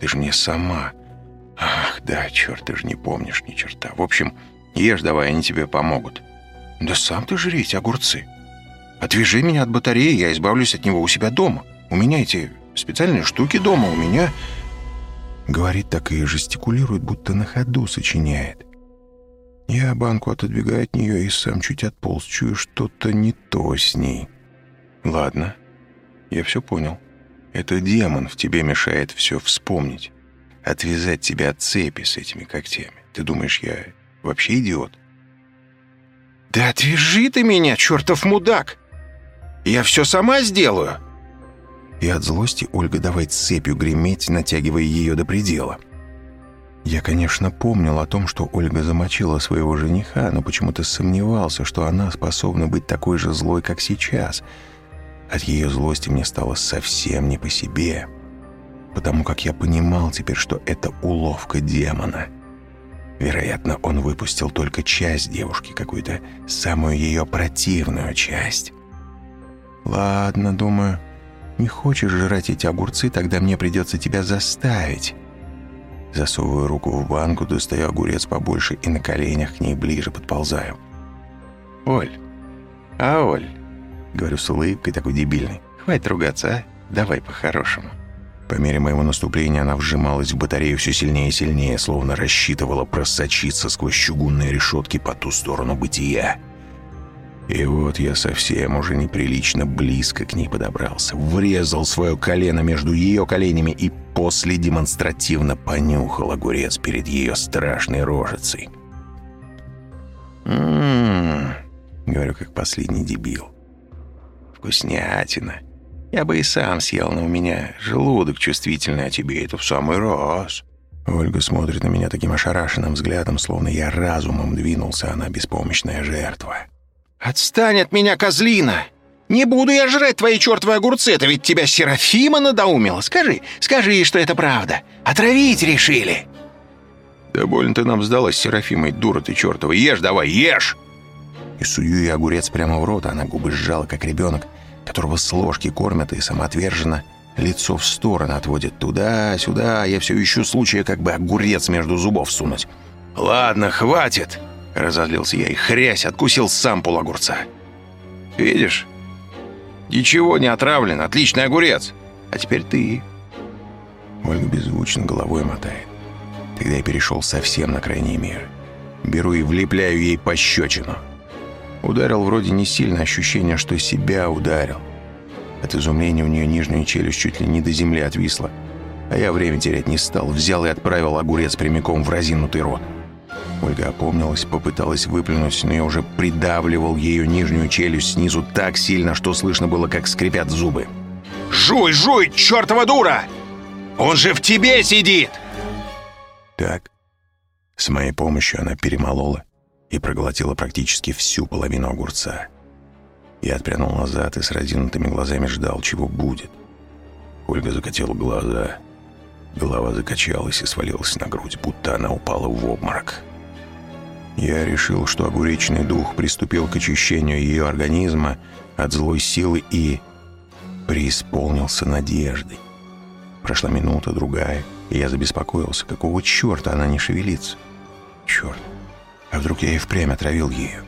«Ты же мне сама...» «Ах, да, черт, ты же не помнишь ни черта. В общем, ешь давай, они тебе помогут». «Да сам ты жри эти огурцы. Отвяжи меня от батареи, я избавлюсь от него у себя дома. У меня эти специальные штуки дома, у меня...» Говорит так и жестикулирует, будто на ходу сочиняет. Я банку отодвигаю от нее и сам чуть отполз, чую что-то не то с ней. Ладно, я все понял. Это демон в тебе мешает все вспомнить. Отвязать тебя от цепи с этими когтями. Ты думаешь, я вообще идиот? «Да отвяжи ты меня, чертов мудак! Я все сама сделаю!» И от злости Ольга давай цепью греметь, натягивая ее до предела. Я, конечно, помнил о том, что Ольга замочила своего жениха, но почему-то сомневался, что она способна быть такой же злой, как сейчас. От ее злости мне стало совсем не по себе, потому как я понимал теперь, что это уловка демона. Вероятно, он выпустил только часть девушки, какую-то самую ее противную часть. «Ладно, думаю, не хочешь жрать эти огурцы, тогда мне придется тебя заставить». Засовываю руку в банку, достаю огурец побольше и на коленях к ней ближе подползаю. «Оль, а Оль?» Говорю с улыбкой такой дебильной. «Хватит ругаться, а? Давай по-хорошему». По мере моего наступления она вжималась в батарею все сильнее и сильнее, словно рассчитывала просочиться сквозь чугунные решетки по ту сторону бытия. И вот я совсем уже неприлично близко к ней подобрался, врезал свое колено между ее коленями и после демонстративно понюхал огурец перед ее страшной рожицей. «М-м-м», говорю, как последний дебил. «Вкуснятина. Я бы и сам съел, но у меня желудок чувствительный, а тебе это в самый раз». Ольга смотрит на меня таким ошарашенным взглядом, словно я разумом двинулся, она беспомощная жертва. «Отстань от меня, козлина! Не буду я жрать твои чертовы огурцы, это ведь тебя Серафима надоумила. Скажи, скажи, что это правда. Отравить решили!» «Да больно ты нам сдалась, Серафимой, дура ты чертова. Ешь давай, ешь!» И сую ей огурец прямо в рот, а она губы сжала, как ребенок, которого с ложки кормят и самоотверженно лицо в сторону отводит туда-сюда. Я все ищу случая, как бы огурец между зубов сунуть. «Ладно, хватит!» — разозлился я и хрясь откусил сам огурца. «Видишь? Ничего не отравлен, отличный огурец. А теперь ты». Ольга беззвучно головой мотает. Тогда я перешел совсем на крайний мир. Беру и влепляю ей пощечину. Ударил вроде не сильно, ощущение, что себя ударил. От изумления у нее нижняя челюсть чуть ли не до земли отвисла. А я время терять не стал, взял и отправил огурец прямиком в разинутый рот. Ольга опомнилась, попыталась выплюнуть, но я уже придавливал ее нижнюю челюсть снизу так сильно, что слышно было, как скрипят зубы. «Жуй, жуй, чертова дура! Он же в тебе сидит!» Так, с моей помощью она перемолола и проглотила практически всю половину огурца. Я отпрянул назад и с разинутыми глазами ждал, чего будет. Ольга закатила глаза. Голова закачалась и свалилась на грудь, будто она упала в обморок. Я решил, что огуречный дух приступил к очищению ее организма от злой силы и преисполнился надеждой. Прошла минута, другая, и я забеспокоился, какого черта она не шевелится. Черт, а вдруг я и впрямь отравил ее?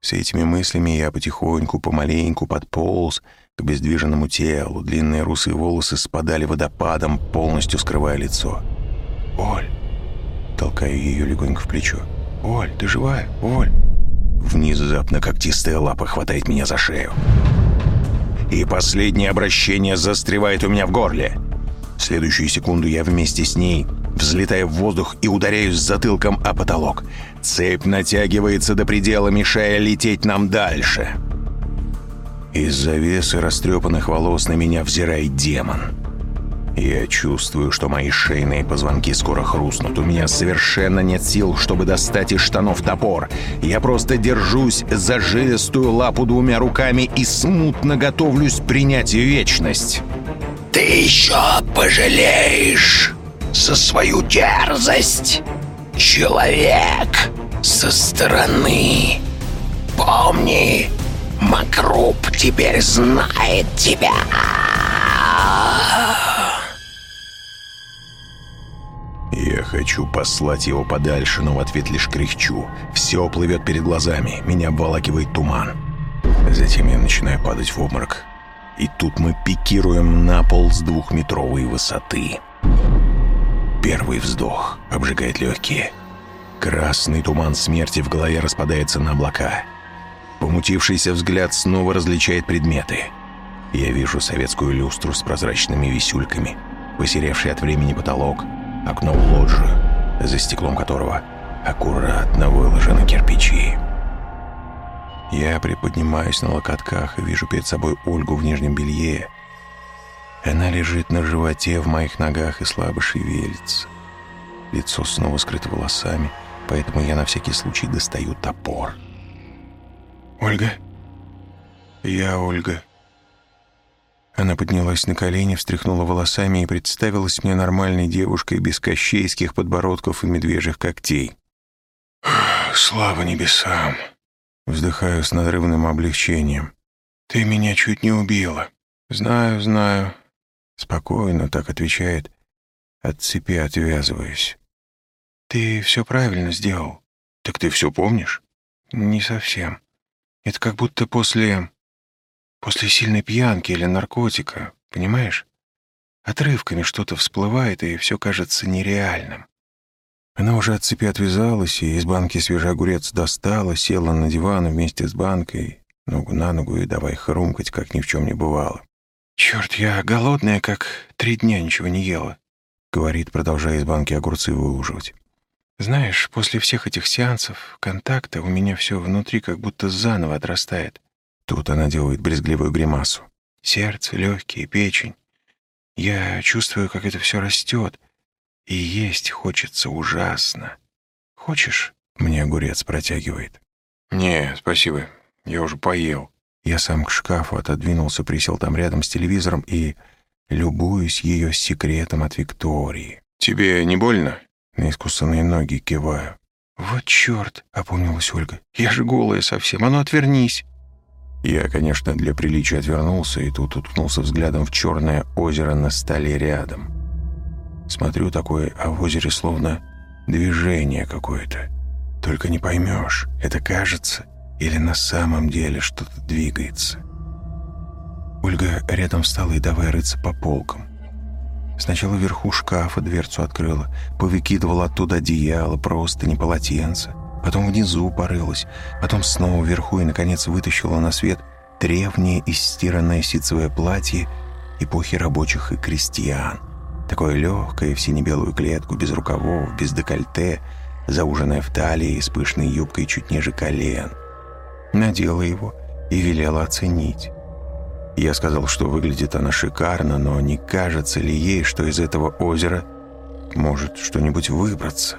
С этими мыслями я потихоньку, помаленьку подполз к бездвижному телу. Длинные русые волосы спадали водопадом, полностью скрывая лицо. «Оль!» Толкаю ее легонько в плечо. «Оль, ты живая? Оль!» Внезапно когтистая лапа хватает меня за шею. И последнее обращение застревает у меня в горле. В следующую секунду я вместе с ней взлетаю в воздух и ударяюсь затылком о потолок. Цепь натягивается до предела, мешая лететь нам дальше. Из завесы растрепанных волос на меня взирает демон. Я чувствую, что мои шейные позвонки скоро хрустнут. У меня совершенно нет сил, чтобы достать из штанов топор. Я просто держусь за жилистую лапу двумя руками и смутно готовлюсь принять вечность. «Ты еще пожалеешь за свою дерзость, человек со стороны!» Помни, Макруп теперь знает тебя. Я хочу послать его подальше, но в ответ лишь кряхчу. Все плывет перед глазами, меня обволакивает туман. Затем я начинаю падать в обморок. И тут мы пикируем на пол с двухметровой высоты. Первый вздох обжигает легкие. Красный туман смерти в голове распадается на облака. Помутившийся взгляд снова различает предметы. Я вижу советскую люстру с прозрачными висюльками, посеревший от времени потолок, окно в лоджию, за стеклом которого аккуратно выложены кирпичи. Я приподнимаюсь на локотках и вижу перед собой Ольгу в нижнем белье. Она лежит на животе в моих ногах и слабо шевелится. Лицо снова скрыто волосами, поэтому я на всякий случай достаю топор. «Ольга? Я Ольга». Она поднялась на колени, встряхнула волосами и представилась мне нормальной девушкой без кощейских подбородков и медвежьих когтей. «Слава небесам!» Вздыхаю с надрывным облегчением. «Ты меня чуть не убила». «Знаю, знаю». Спокойно так отвечает, от цепи отвязываясь. «Ты все правильно сделал». «Так ты все помнишь?» «Не совсем. Это как будто после... после сильной пьянки или наркотика, понимаешь? Отрывками что-то всплывает, и все кажется нереальным. Она уже от цепи отвязалась, и из банки свежий огурец достала, села на диван вместе с банкой, ногу на ногу и давай хрумкать, как ни в чем не бывало. «Черт, я голодная, как три дня ничего не ела», — говорит, продолжая из банки огурцы выуживать. «Знаешь, после всех этих сеансов, контакта, у меня все внутри как будто заново отрастает». Тут она делает брезгливую гримасу. «Сердце, легкие, печень. Я чувствую, как это все растет, и есть хочется ужасно. Хочешь?» Мне огурец протягивает. «Не, спасибо. Я уже поел». Я сам к шкафу отодвинулся, присел там рядом с телевизором и любуюсь ее секретом от Виктории. «Тебе не больно?» На искусанные ноги киваю. «Вот черт!» — опомнилась Ольга. «Я же голая совсем. А ну, отвернись!» Я, конечно, для приличия отвернулся и тут уткнулся взглядом в черное озеро на столе рядом. Смотрю такое, а в озере словно движение какое-то. Только не поймешь, это кажется или на самом деле что-то двигается. Ольга рядом встала и давай рыться по полкам. Сначала вверху шкафа дверцу открыла, повыкидывала оттуда одеяло, просто не полотенце. Потом внизу порылась, потом снова вверху и, наконец, вытащила на свет древнее истиранное ситцевое платье эпохи рабочих и крестьян. Такое легкое, в сине-белую клетку, без рукавов, без декольте, зауженное в талии с пышной юбкой чуть ниже колен. Надела его и велела оценить. Я сказал, что выглядит она шикарно, но не кажется ли ей, что из этого озера может что-нибудь выбраться?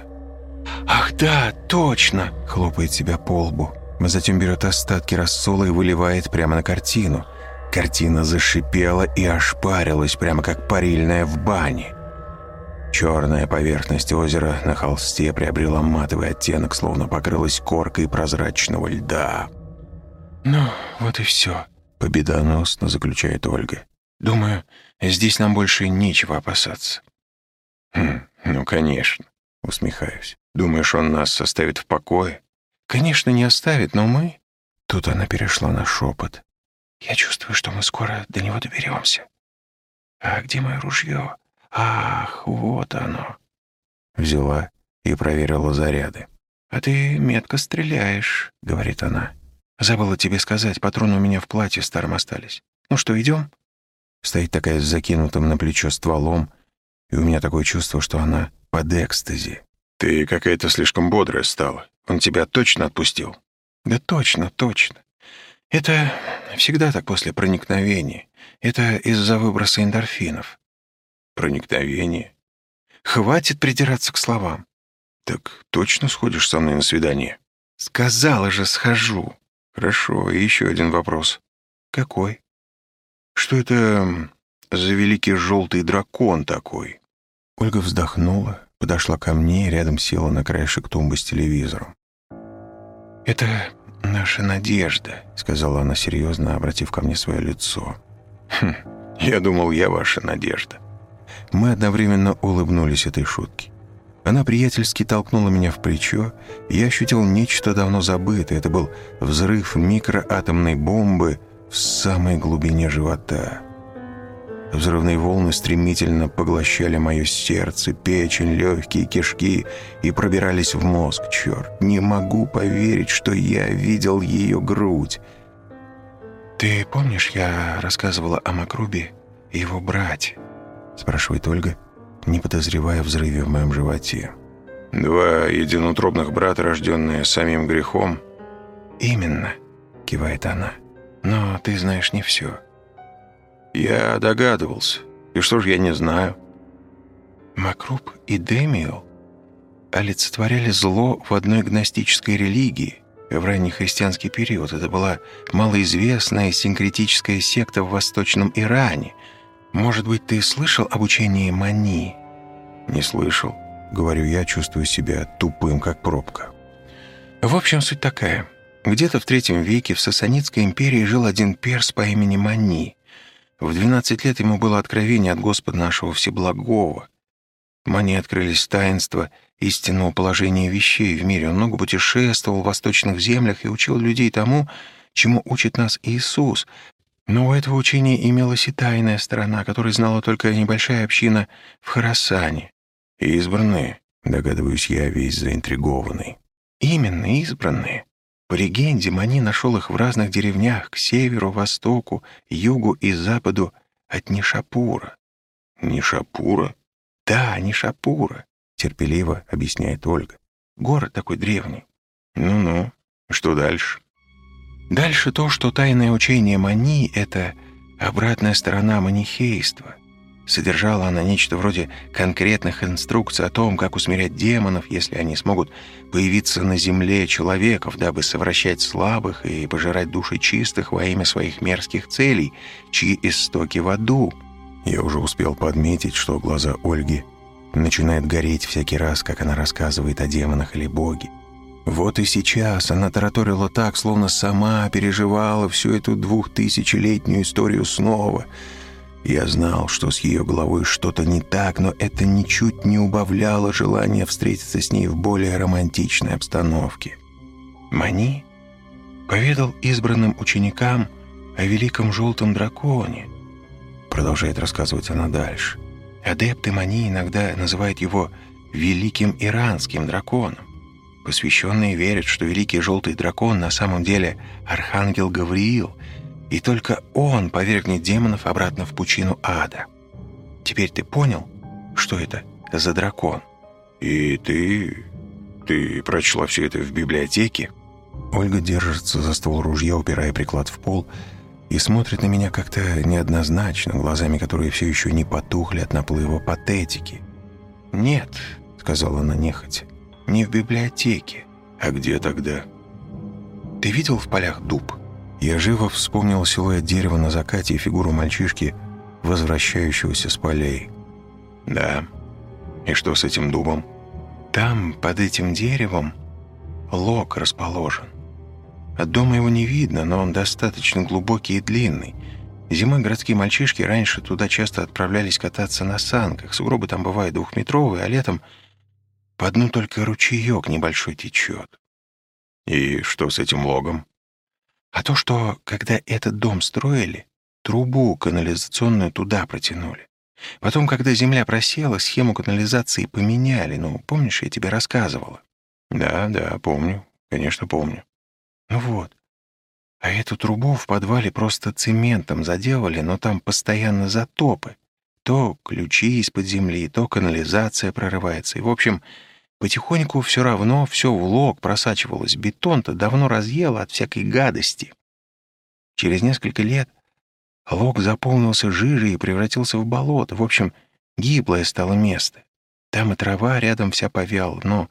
«Ах да, точно!» — хлопает себя по лбу. Затем берет остатки рассола и выливает прямо на картину — Картина зашипела и ошпарилась, прямо как парильная в бане. Черная поверхность озера на холсте приобрела матовый оттенок, словно покрылась коркой прозрачного льда. «Ну, вот и все», — победоносно заключает Ольга. «Думаю, здесь нам больше нечего опасаться». «Хм, ну, конечно», — усмехаюсь. «Думаешь, он нас оставит в покое?» «Конечно, не оставит, но мы...» Тут она перешла на шепот. Я чувствую, что мы скоро до него доберемся. А где мое ружье? Ах, вот оно. Взяла и проверила заряды. «А ты метко стреляешь», — говорит она. «Забыла тебе сказать, патроны у меня в платье старом остались. Ну что, идем?» Стоит такая с закинутым на плечо стволом, и у меня такое чувство, что она под экстази. «Ты какая-то слишком бодрая стала. Он тебя точно отпустил?» «Да точно, точно. Это всегда так после проникновения. Это из-за выброса эндорфинов. Проникновение? Хватит придираться к словам. Так точно сходишь со мной на свидание? Сказала же, схожу. Хорошо, и еще один вопрос. Какой? Что это за великий желтый дракон такой? Ольга вздохнула, подошла ко мне и рядом села на краешек тумбы с телевизором. Это наша надежда», — сказала она серьезно, обратив ко мне свое лицо. «Хм, я думал, я ваша надежда». Мы одновременно улыбнулись этой шутке. Она приятельски толкнула меня в плечо, и я ощутил нечто давно забытое. Это был взрыв микроатомной бомбы в самой глубине живота. Взрывные волны стремительно поглощали мое сердце, печень, легкие, кишки и пробирались в мозг. Черт, не могу поверить, что я видел ее грудь. «Ты помнишь, я рассказывала о Макрубе и его брате?» спрашивает Ольга, не подозревая взрыве в моем животе. «Два единутробных брата, рожденные самим грехом?» «Именно», — кивает она. «Но ты знаешь не все». «Я догадывался. И что ж я не знаю?» Макруб и Демиэл олицетворяли зло в одной гностической религии в ранний христианский период. Это была малоизвестная синкретическая секта в Восточном Иране. Может быть, ты слышал об учении Мани? Не слышал. Говорю я, чувствую себя тупым, как пробка. В общем, суть такая. Где-то в третьем веке в Сасанидской империи жил один перс по имени Мани. В 12 лет ему было откровение от Господа нашего Всеблагого. Мани открылись таинства истинного положения вещей в мире. Он много путешествовал в восточных землях и учил людей тому, чему учит нас Иисус. Но у этого учения имелась и тайная сторона, которой знала только небольшая община в Харасане. «Избранные», — догадываюсь я, весь заинтригованный. «Именно избранные. По легенде, Мани нашел их в разных деревнях к северу, востоку, югу и западу от Нишапура. Нишапура? Да, Нишапура, терпеливо объясняет Ольга. Город такой древний. Ну-ну, что дальше? Дальше то, что тайное учение Мани — это обратная сторона манихейства. Содержала она нечто вроде конкретных инструкций о том, как усмирять демонов, если они смогут появиться на земле человеков, дабы совращать слабых и пожирать души чистых во имя своих мерзких целей, чьи истоки в аду. Я уже успел подметить, что глаза Ольги начинают гореть всякий раз, как она рассказывает о демонах или боге. Вот и сейчас она тараторила так, словно сама переживала всю эту двухтысячелетнюю историю снова — я знал, что с ее головой что-то не так, но это ничуть не убавляло желания встретиться с ней в более романтичной обстановке. Мани поведал избранным ученикам о великом желтом драконе, продолжает рассказывать она дальше. Адепты Мани иногда называют его «великим иранским драконом». Посвященные верят, что великий желтый дракон на самом деле архангел Гавриил – и только он повергнет демонов обратно в пучину ада. Теперь ты понял, что это за дракон? И ты... ты прочла все это в библиотеке? Ольга держится за ствол ружья, упирая приклад в пол, и смотрит на меня как-то неоднозначно, глазами которые все еще не потухли от наплыва патетики. «Нет», — сказала она нехотя, — «не в библиотеке». «А где тогда?» «Ты видел в полях дуб?» Я живо вспомнил силуэт дерева на закате и фигуру мальчишки, возвращающегося с полей. «Да. И что с этим дубом?» «Там, под этим деревом, лог расположен. От дома его не видно, но он достаточно глубокий и длинный. Зимой городские мальчишки раньше туда часто отправлялись кататься на санках. Сугробы там бывают двухметровые, а летом по дну только ручеек небольшой течет». «И что с этим логом?» А то, что, когда этот дом строили, трубу канализационную туда протянули. Потом, когда земля просела, схему канализации поменяли. Ну, помнишь, я тебе рассказывала? Да, да, помню. Конечно, помню. Ну вот. А эту трубу в подвале просто цементом заделали, но там постоянно затопы. То ключи из-под земли, то канализация прорывается. И, в общем, Потихоньку все равно все в лог просачивалось. Бетон-то давно разъело от всякой гадости. Через несколько лет лог заполнился жижей и превратился в болото. В общем, гиблое стало место. Там и трава рядом вся повяла, но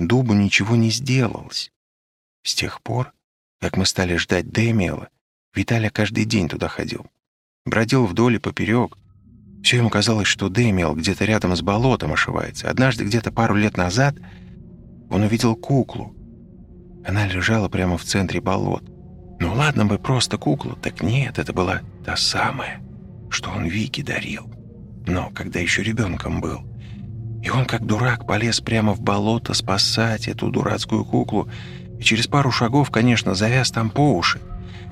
дубу ничего не сделалось. С тех пор, как мы стали ждать Дэмиэла, Виталя каждый день туда ходил. Бродил вдоль и поперек, все ему казалось, что Дэмиэл где-то рядом с болотом ошивается. Однажды, где-то пару лет назад, он увидел куклу. Она лежала прямо в центре болот. Ну ладно бы просто кукла, так нет, это была та самая, что он Вике дарил. Но когда еще ребенком был. И он как дурак полез прямо в болото спасать эту дурацкую куклу. И через пару шагов, конечно, завяз там по уши.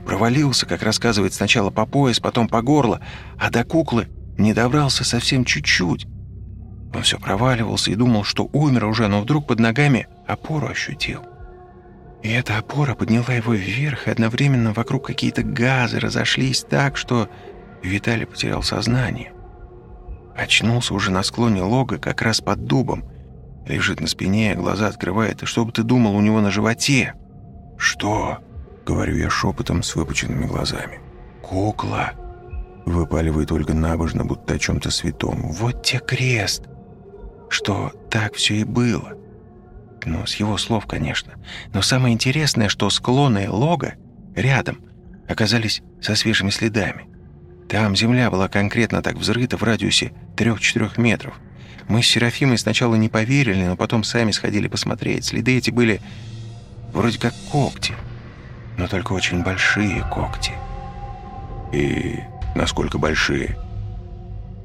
Провалился, как рассказывает, сначала по пояс, потом по горло, а до куклы не добрался совсем чуть-чуть. Он все проваливался и думал, что умер уже, но вдруг под ногами опору ощутил. И эта опора подняла его вверх, и одновременно вокруг какие-то газы разошлись так, что Виталий потерял сознание. Очнулся уже на склоне лога, как раз под дубом. Лежит на спине, глаза открывает, и что бы ты думал у него на животе? «Что?» — говорю я шепотом с выпученными глазами. «Кукла!» — выпаливает Ольга набожно, будто о чем-то святом. «Вот те крест!» Что так все и было. Ну, с его слов, конечно. Но самое интересное, что склоны лога рядом оказались со свежими следами. Там земля была конкретно так взрыта в радиусе 3-4 метров. Мы с Серафимой сначала не поверили, но потом сами сходили посмотреть. Следы эти были вроде как когти, но только очень большие когти. И насколько большие?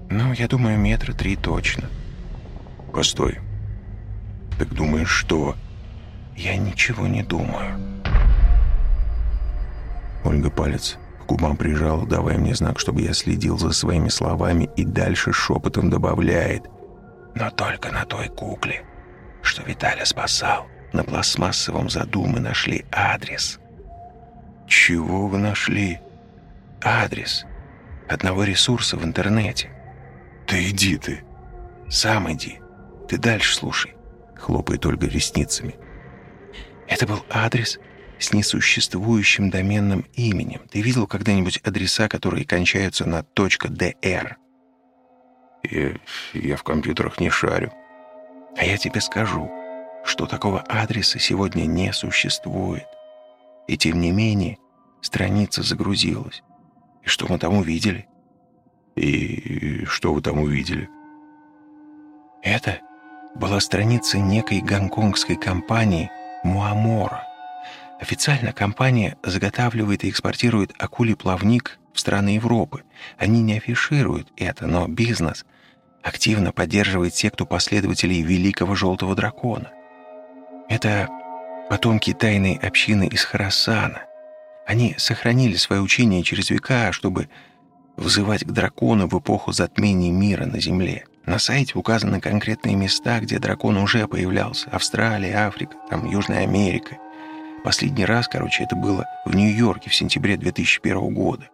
Ну, я думаю, метра три точно. Постой. Так думаешь, что? Я ничего не думаю. Ольга палец к губам прижала, давая мне знак, чтобы я следил за своими словами и дальше шепотом добавляет. Но только на той кукле, что Виталя спасал. На пластмассовом заду мы нашли адрес. Чего вы нашли? Адрес одного ресурса в интернете. Да иди ты. Сам иди. Ты дальше слушай хлопает Ольга ресницами. Это был адрес с несуществующим доменным именем. Ты видел когда-нибудь адреса, которые кончаются на .dr? Я, я в компьютерах не шарю. А я тебе скажу, что такого адреса сегодня не существует. И тем не менее, страница загрузилась. И что мы там увидели? И что вы там увидели? Это была страница некой гонконгской компании «Муамора». Официально компания заготавливает и экспортирует акулий плавник в страны Европы. Они не афишируют это, но бизнес активно поддерживает секту последователей Великого Желтого Дракона. Это потомки тайной общины из Харасана. Они сохранили свое учение через века, чтобы взывать к дракону в эпоху затмения мира на Земле. На сайте указаны конкретные места, где дракон уже появлялся. Австралия, Африка, там Южная Америка. Последний раз, короче, это было в Нью-Йорке в сентябре 2001 года.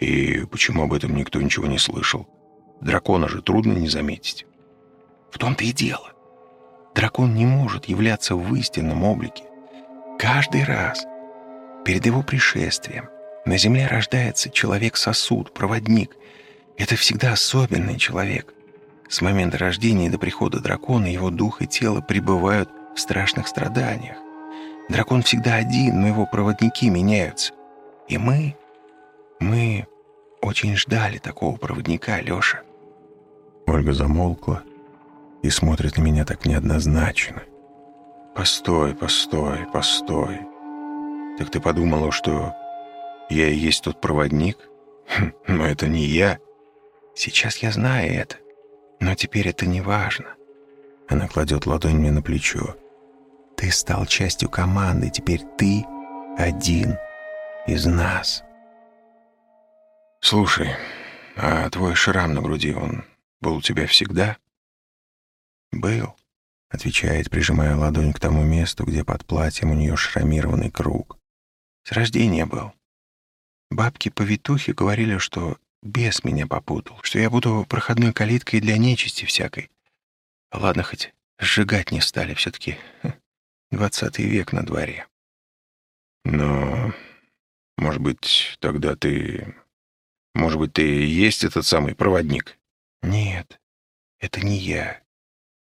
И почему об этом никто ничего не слышал? Дракона же трудно не заметить. В том-то и дело. Дракон не может являться в истинном облике. Каждый раз перед его пришествием на Земле рождается человек-сосуд, проводник, это всегда особенный человек. С момента рождения до прихода дракона его дух и тело пребывают в страшных страданиях. Дракон всегда один, но его проводники меняются. И мы... мы очень ждали такого проводника, Лёша. Ольга замолкла и смотрит на меня так неоднозначно. «Постой, постой, постой. Так ты подумала, что я и есть тот проводник? Хм, но это не я». Сейчас я знаю это, но теперь это не важно. Она кладет ладонь мне на плечо. Ты стал частью команды, теперь ты один из нас. Слушай, а твой шрам на груди, он был у тебя всегда? Был, отвечает, прижимая ладонь к тому месту, где под платьем у нее шрамированный круг. С рождения был. Бабки-повитухи говорили, что Бес меня попутал, что я буду проходной калиткой для нечисти всякой. Ладно, хоть сжигать не стали, все-таки двадцатый век на дворе. Но, может быть, тогда ты... Может быть, ты и есть этот самый проводник? Нет, это не я.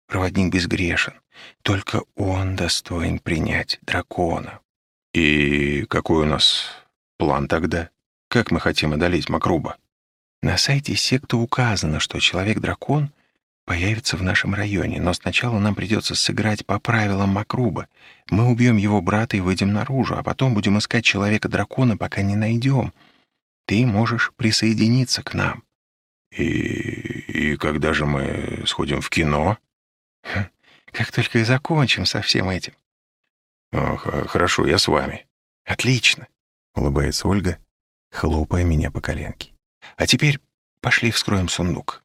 Проводник безгрешен. Только он достоин принять дракона. И какой у нас план тогда? Как мы хотим одолеть Макруба? На сайте секты указано, что человек-дракон появится в нашем районе, но сначала нам придется сыграть по правилам Макруба. Мы убьем его брата и выйдем наружу, а потом будем искать человека-дракона, пока не найдем. Ты можешь присоединиться к нам». «И, и когда же мы сходим в кино?» хм, «Как только и закончим со всем этим». О, «Хорошо, я с вами». «Отлично», — улыбается Ольга, хлопая меня по коленке. «А теперь пошли вскроем сундук».